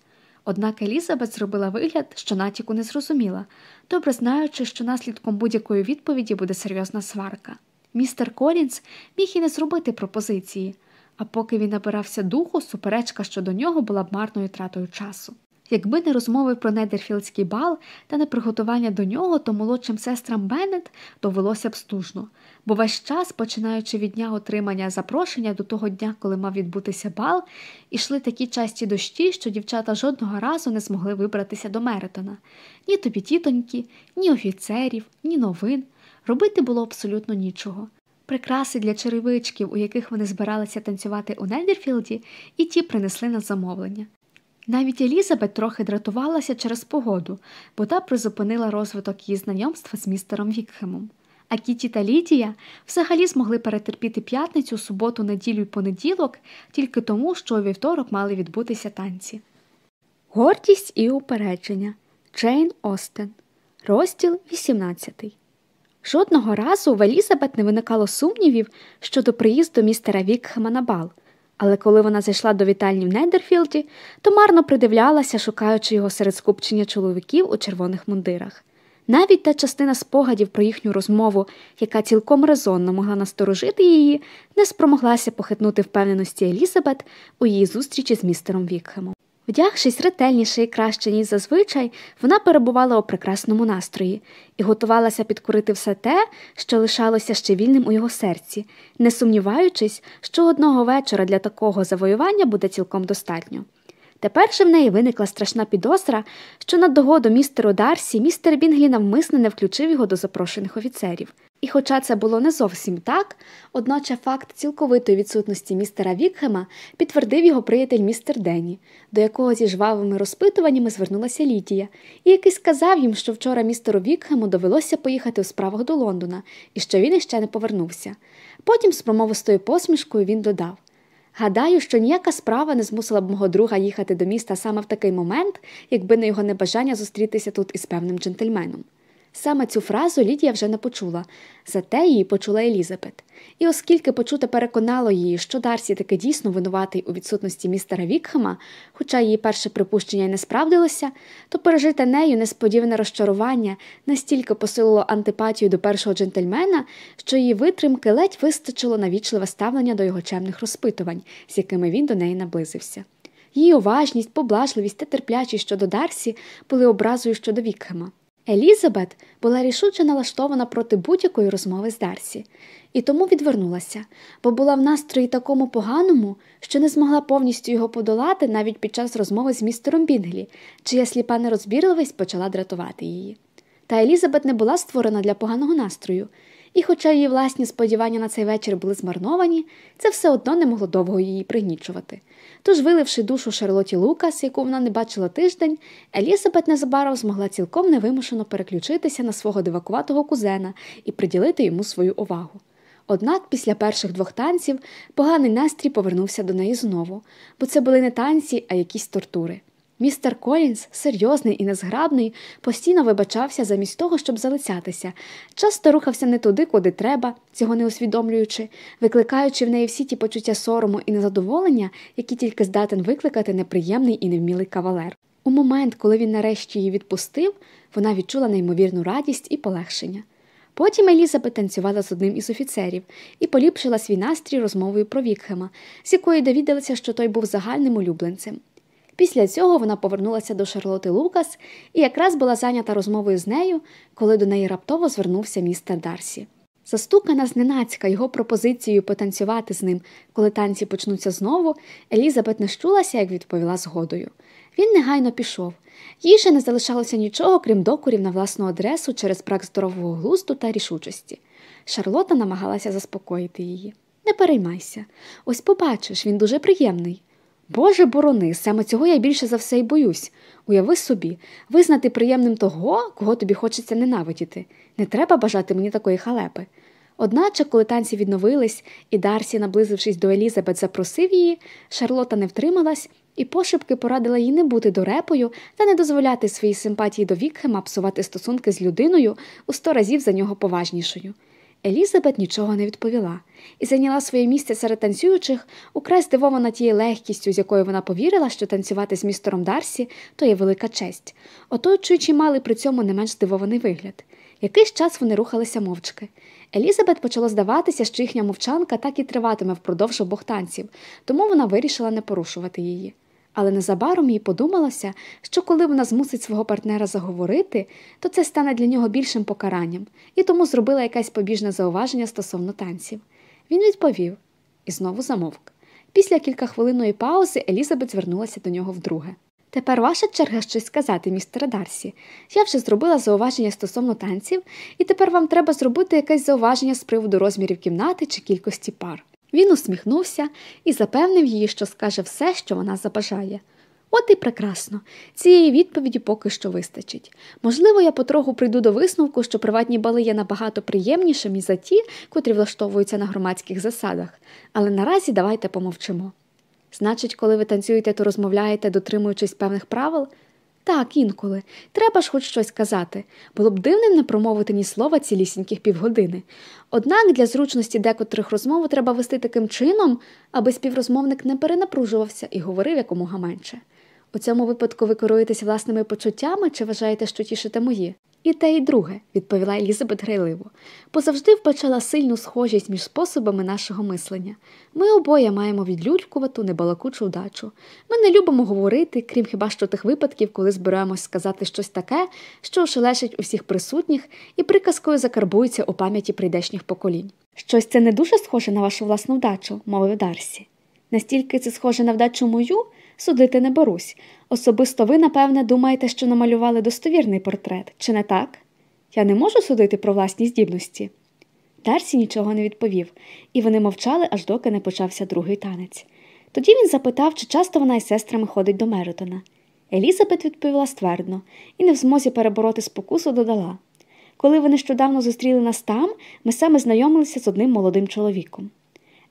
S1: Однак Елізабет зробила вигляд, що натяку не зрозуміла, добре знаючи, що наслідком будь-якої відповіді буде серйозна сварка. Містер Колінс міг і не зробити пропозиції, а поки він набирався духу, суперечка щодо нього була б марною тратою часу. Якби не розмови про недерфілдський бал та не приготування до нього, то молодшим сестрам Беннет довелося б стужно, бо весь час, починаючи від дня отримання запрошення до того дня, коли мав відбутися бал, ішли такі часті дощі, що дівчата жодного разу не змогли вибратися до Меритона. Ні тобі тітоньки, ні офіцерів, ні новин. Робити було абсолютно нічого. Прикраси для черевичків, у яких вони збиралися танцювати у Недерфілді, і ті принесли на замовлення. Навіть Елізабет трохи дратувалася через погоду, бо та призупинила розвиток її знайомства з містером Вікхемом. А Кіті та Лідія взагалі змогли перетерпіти п'ятницю, суботу, неділю й понеділок тільки тому, що у вівторок мали відбутися танці.
S2: Гордість і упередження Джейн Остен. Розділ 18. Жодного разу в Елізабет не виникало сумнівів щодо приїзду містера Вікхема на бал. Але коли вона зайшла до вітальні в Недерфілді, то марно придивлялася, шукаючи його серед скупчення чоловіків у червоних мундирах. Навіть та частина спогадів про їхню розмову, яка цілком резонно могла насторожити її, не спромоглася похитнути впевненості Елізабет у її зустрічі з містером Вікхемом. Вдягшись ретельніше і краще, ніж зазвичай, вона перебувала у прекрасному настрої і готувалася підкорити все те, що лишалося ще вільним у його серці, не сумніваючись, що одного вечора для такого завоювання буде цілком достатньо. Тепер же в неї виникла страшна підозра, що на догоду містеру Дарсі містер Бінглі навмисно не включив його до запрошених офіцерів. І хоча це було не зовсім так, одначе факт цілковитої відсутності містера Вікхема підтвердив його приятель містер Денні, до якого зі жвавими розпитуваннями звернулася Лідія, і який сказав їм, що вчора містеру Вікхему довелося поїхати у справах до Лондона і що він іще не повернувся. Потім з промовистою посмішкою він додав
S1: Гадаю, що ніяка справа не змусила б мого друга їхати до міста саме в такий момент, якби не його небажання зустрітися тут із певним джентльменом. Саме цю фразу Лідія вже не почула, зате її почула Елізабет. І оскільки почуте переконало її, що Дарсі таки дійсно винуватий у відсутності містера Вікхема, хоча її перше припущення й не справдилося, то пережите нею несподіване розчарування настільки посилило антипатію до першого джентльмена, що її витримки ледь вистачило на вічливе ставлення до його чемних розпитувань, з якими він до неї наблизився. Її уважність, поблажливість та терплячість щодо Дарсі були образою щодо Вікхема. Елізабет була рішуче налаштована проти будь-якої розмови з Дарсі, і тому відвернулася, бо була в настрої такому поганому, що не змогла повністю його подолати навіть під час розмови з містером Бінглі, чия сліпа нерозбірливість почала дратувати її. Та Елізабет не була створена для поганого настрою, і, хоча її власні сподівання на цей вечір були змарновані, це все одно не могло довго її пригнічувати. Тож, виливши душу Шарлоті Лукас, яку вона не бачила тиждень, Елізабет незабаром змогла цілком невимушено переключитися на свого дивакуватого кузена і приділити йому свою увагу. Однак після перших двох танців поганий настрій повернувся до неї знову, бо це були не танці, а якісь тортури. Містер Колінс, серйозний і незграбний, постійно вибачався замість того, щоб залицятися, часто рухався не туди, куди треба, цього не усвідомлюючи, викликаючи в неї всі ті почуття сорому і незадоволення, які тільки здатен викликати неприємний і невмілий кавалер. У момент, коли він нарешті її відпустив, вона відчула неймовірну радість і полегшення. Потім Елізабет танцювала з одним із офіцерів і поліпшила свій настрій розмовою про Вікхема, з якої довідалася, що той був загальним улюбленцем. Після цього вона повернулася до Шарлоти Лукас і якраз була зайнята розмовою з нею, коли до неї раптово звернувся містер Дарсі. Застукана зненацька його пропозицією потанцювати з ним, коли танці почнуться знову, Елізабет не щулася, як відповіла згодою. Він негайно пішов. Їй же не залишалося нічого, крім докорів на власну адресу через брак здорового глузду та рішучості. Шарлота намагалася заспокоїти її. Не переймайся. Ось побачиш, він дуже приємний. Боже борони, саме цього я більше за все й боюсь. Уяви собі, визнати приємним того, кого тобі хочеться ненавидіти. Не треба бажати мені такої халепи. Одначе, коли танці відновились, і Дарсі, наблизившись до Елізабет, запросив її, Шарлота не втрималась і пошепки порадила їй не бути дорепою та не дозволяти своїй симпатії до Вікхема псувати стосунки з людиною у сто разів за нього поважнішою. Елізабет нічого не відповіла і зайняла своє місце серед танцюючих, украй здивована тією легкістю, з якою вона повірила, що танцювати з містером Дарсі то є велика честь, оточуючи мали при цьому не менш здивований вигляд. Якийсь час вони рухалися мовчки. Елізабет почало здаватися, що їхня мовчанка так і триватиме впродовж обох танців, тому вона вирішила не порушувати її. Але незабаром їй подумалося, що коли вона змусить свого партнера заговорити, то це стане для нього більшим покаранням, і тому зробила якесь побіжне зауваження стосовно танців. Він відповів і знову замовк. Після кількахвилинної паузи Елізабет звернулася до нього вдруге. Тепер ваша черга щось сказати, містере Дарсі. Я вже зробила зауваження стосовно танців, і тепер вам треба зробити якесь зауваження з приводу розмірів кімнати чи кількості пар. Він усміхнувся і запевнив її, що скаже все, що вона забажає. От і прекрасно, цієї відповіді поки що вистачить. Можливо, я потроху прийду до висновку, що приватні бали є набагато приємнішими за ті, котрі влаштовуються на громадських засадах, але наразі давайте помовчимо. Значить, коли ви танцюєте, то розмовляєте, дотримуючись певних правил? Так, інколи. Треба ж хоч щось казати. Було б дивним не промовити ні слова цілісіньких півгодини. Однак для зручності декотрих розмов треба вести таким чином, аби співрозмовник не перенапружувався і говорив якомога менше. У цьому випадку ви керуєтесь власними почуттями чи вважаєте, що тішите мої? І те, і друге, відповіла Елізабет грайливо, бо завжди вбачала сильну схожість між способами нашого мислення. Ми обоє маємо відлюдькувату, небалакучу вдачу. Ми не любимо говорити, крім хіба що тих випадків, коли збираємось сказати щось таке, що ошелешить усіх присутніх і приказкою закарбується у пам'яті прийдешніх поколінь. Щось це не дуже схоже на вашу власну вдачу, мовив Дарсі. Настільки це схоже на вдачу мою, судити не берусь. Особисто ви, напевне, думаєте, що намалювали достовірний портрет, чи не так? Я не можу судити про власні здібності. Дарсі нічого не відповів, і вони мовчали, аж доки не почався другий танець. Тоді він запитав, чи часто вона із сестрами ходить до Меритона. Елізабет відповіла ствердно і не в змозі перебороти спокусу додала Коли ви нещодавно зустріли нас там, ми саме знайомилися з одним молодим чоловіком.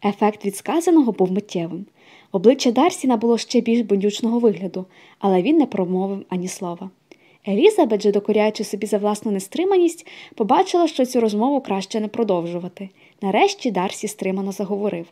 S2: Ефект від сказаного був миттєвим. Обличчя Дарсі набуло ще більш бундючного вигляду, але він не промовив ані слова. Елізабет же, докоряючи собі за власну нестриманість, побачила, що цю розмову краще не продовжувати. Нарешті Дарсі стримано заговорив.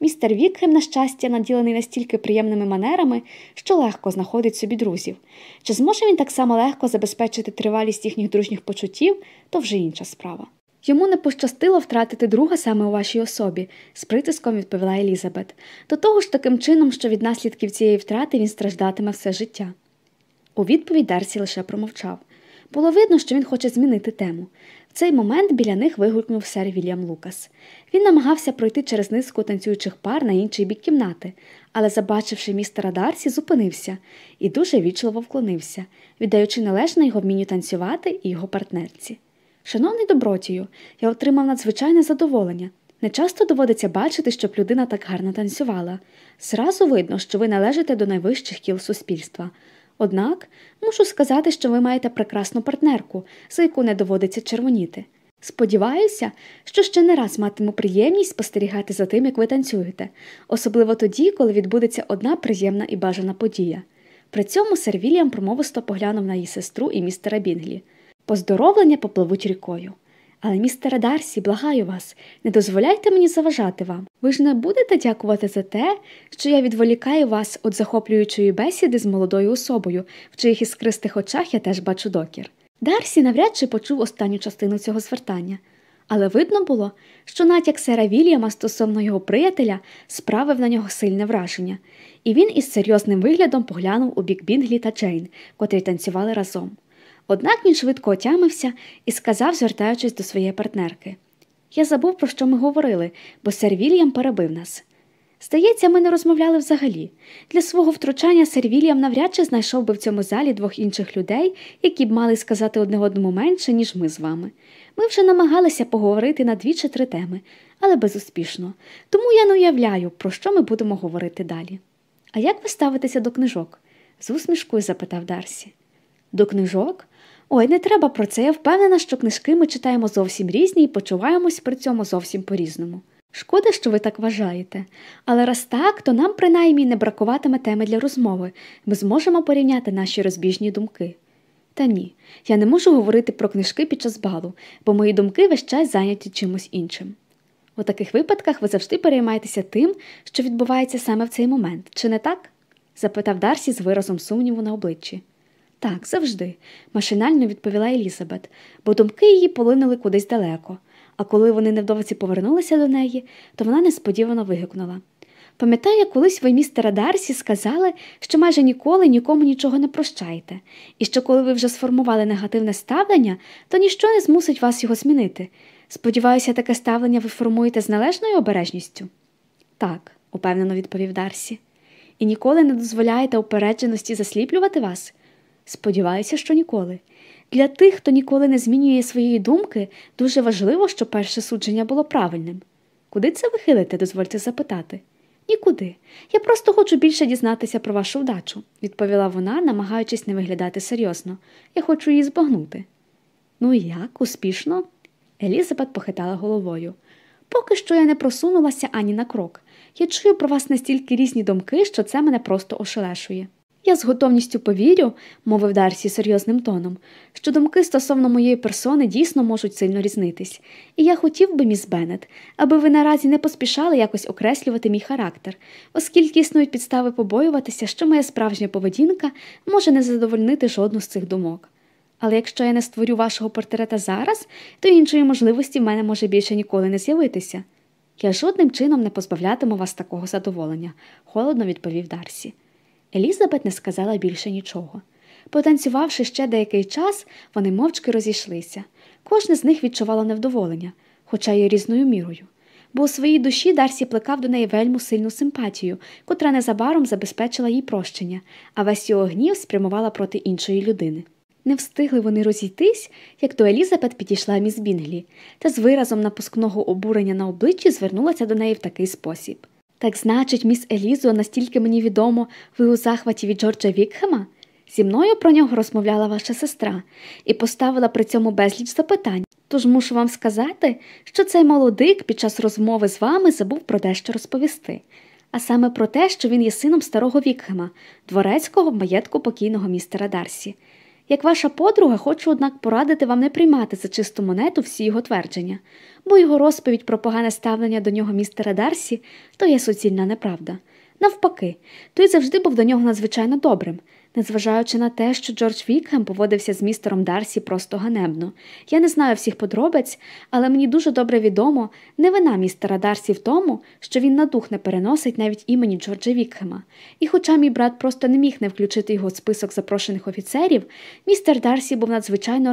S2: Містер Вікхем, на щастя, наділений настільки приємними манерами, що легко знаходить собі друзів. Чи зможе він так само легко забезпечити тривалість їхніх дружніх почуттів, то вже інша справа. Йому не пощастило втратити друга саме у вашій особі, з притиском відповіла Елізабет. До того ж таким чином, що від наслідків цієї втрати він страждатиме все життя. У відповідь Дарсі лише промовчав. Було видно, що він хоче змінити тему. В цей момент біля них вигукнув сер Вільям Лукас. Він намагався пройти через низку танцюючих пар на інший бік кімнати, але, забачивши містера Дарсі, зупинився і дуже вічливо вклонився, віддаючи належне його вмінню танцювати і його партнерці. Шановний добротію, я отримав надзвичайне задоволення. Не часто доводиться бачити, щоб людина так гарно танцювала. Зразу видно, що ви належите до найвищих кіл суспільства. Однак мушу сказати, що ви маєте прекрасну партнерку, за яку не доводиться червоніти. Сподіваюся, що ще не раз матиму приємність спостерігати за тим, як ви танцюєте, особливо тоді, коли відбудеться одна приємна і бажана подія. При цьому сер Вільям промовисто поглянув на її сестру і містера Бінглі. Поздоровлення попливуть рікою. Але, містере Дарсі, благаю вас, не дозволяйте мені заважати вам. Ви ж не будете дякувати за те, що я відволікаю вас від захоплюючої бесіди з молодою особою, в чиїх іскристих очах я теж бачу докір. Дарсі навряд чи почув останню частину цього звертання, але видно було, що натяк сера Вільяма стосовно його приятеля справив на нього сильне враження, і він із серйозним виглядом поглянув у бік Бінглі та Джейн, котрі танцювали разом. Однак він швидко отямився і сказав, звертаючись до своєї партнерки Я забув, про що ми говорили, бо сер Вільям перебив нас. Здається, ми не розмовляли взагалі. Для свого втручання сер Вільям навряд чи знайшов би в цьому залі двох інших людей, які б мали сказати одне одному менше, ніж ми з вами. Ми вже намагалися поговорити на дві чи три теми, але безуспішно. Тому я не уявляю, про що ми будемо говорити далі. А як ви ставитеся до книжок? з усмішкою запитав Дарсі. До книжок? Ой, не треба про це. Я впевнена, що книжки ми читаємо зовсім різні і почуваємось при цьому зовсім по-різному. Шкода, що ви так вважаєте, але раз так, то нам принаймні не бракуватиме теми для розмови, ми зможемо порівняти наші розбіжні думки. Та ні, я не можу говорити про книжки під час балу, бо мої думки весь час зайняті чимось іншим. У таких випадках ви завжди переймаєтеся тим, що відбувається саме в цей момент, чи не так? запитав Дарсі з виразом сумніву на обличчі. Так, завжди, машинально відповіла Елізабет, бо думки її полинули кудись далеко, а коли вони невдовзі повернулися до неї, то вона несподівано вигукнула. Пам'ятаю, колись ви, містера Дарсі, сказали, що майже ніколи нікому нічого не прощаєте, і що коли ви вже сформували негативне ставлення, то ніщо не змусить вас його змінити. Сподіваюся, таке ставлення ви формуєте з належною обережністю? Так, упевнено відповів Дарсі. І ніколи не дозволяєте упередженості засліплювати вас? Сподіваюся, що ніколи. Для тих, хто ніколи не змінює своєї думки, дуже важливо, щоб перше судження було правильним. Куди це ви хилите, дозвольте запитати? Нікуди. Я просто хочу більше дізнатися про вашу вдачу, відповіла вона, намагаючись не виглядати серйозно. Я хочу її збагнути. Ну і як, успішно? Елізабет похитала головою. Поки що я не просунулася ані на крок. Я чую про вас настільки різні думки, що це мене просто ошелешує. Я з готовністю повірю, мовив Дарсі серйозним тоном, що думки стосовно моєї персони дійсно можуть сильно різнитись, і я хотів би, міс Беннет, аби ви наразі не поспішали якось окреслювати мій характер, оскільки існують підстави побоюватися, що моя справжня поведінка може не задовольнити жодну з цих думок. Але якщо я не створю вашого портрета зараз, то іншої можливості в мене може більше ніколи не з'явитися. Я жодним чином не позбавлятиму вас такого задоволення, холодно відповів Дарсі. Елізабет не сказала більше нічого. Потанцювавши ще деякий час, вони мовчки розійшлися. Кожне з них відчувало невдоволення, хоча й різною мірою. Бо у своїй душі Дарсі плекав до неї вельму сильну симпатію, котра незабаром забезпечила їй прощення, а весь його гнів спрямувала проти іншої людини. Не встигли вони розійтись, як до Елізабет підійшла міс Бінглі, та з виразом напускного обурення на обличчі звернулася до неї в такий спосіб. Так значить, міс Елізо, настільки мені відомо, ви у захваті від Джорджа Вікхема? Зі мною про нього розмовляла ваша сестра і поставила при цьому безліч запитань. Тож мушу вам сказати, що цей молодик під час розмови з вами забув про дещо розповісти, а саме про те, що він є сином старого Вікхема, дворецького в маєтку покійного містера Дарсі. Як ваша подруга, хочу, однак, порадити вам не приймати за чисту монету всі його твердження, бо його розповідь про погане ставлення до нього містера Дарсі то є суцільна неправда. Навпаки, той завжди був до нього надзвичайно добрим, незважаючи на те, що Джордж Вікхем поводився з містером Дарсі просто ганебно. Я не знаю всіх подробиць, але мені дуже добре відомо не вина містера Дарсі в тому, що він на дух не переносить навіть імені Джорджа Вікхема. І хоча мій брат просто не міг не включити його в список запрошених офіцерів, містер Дарсі був надзвичайно радий.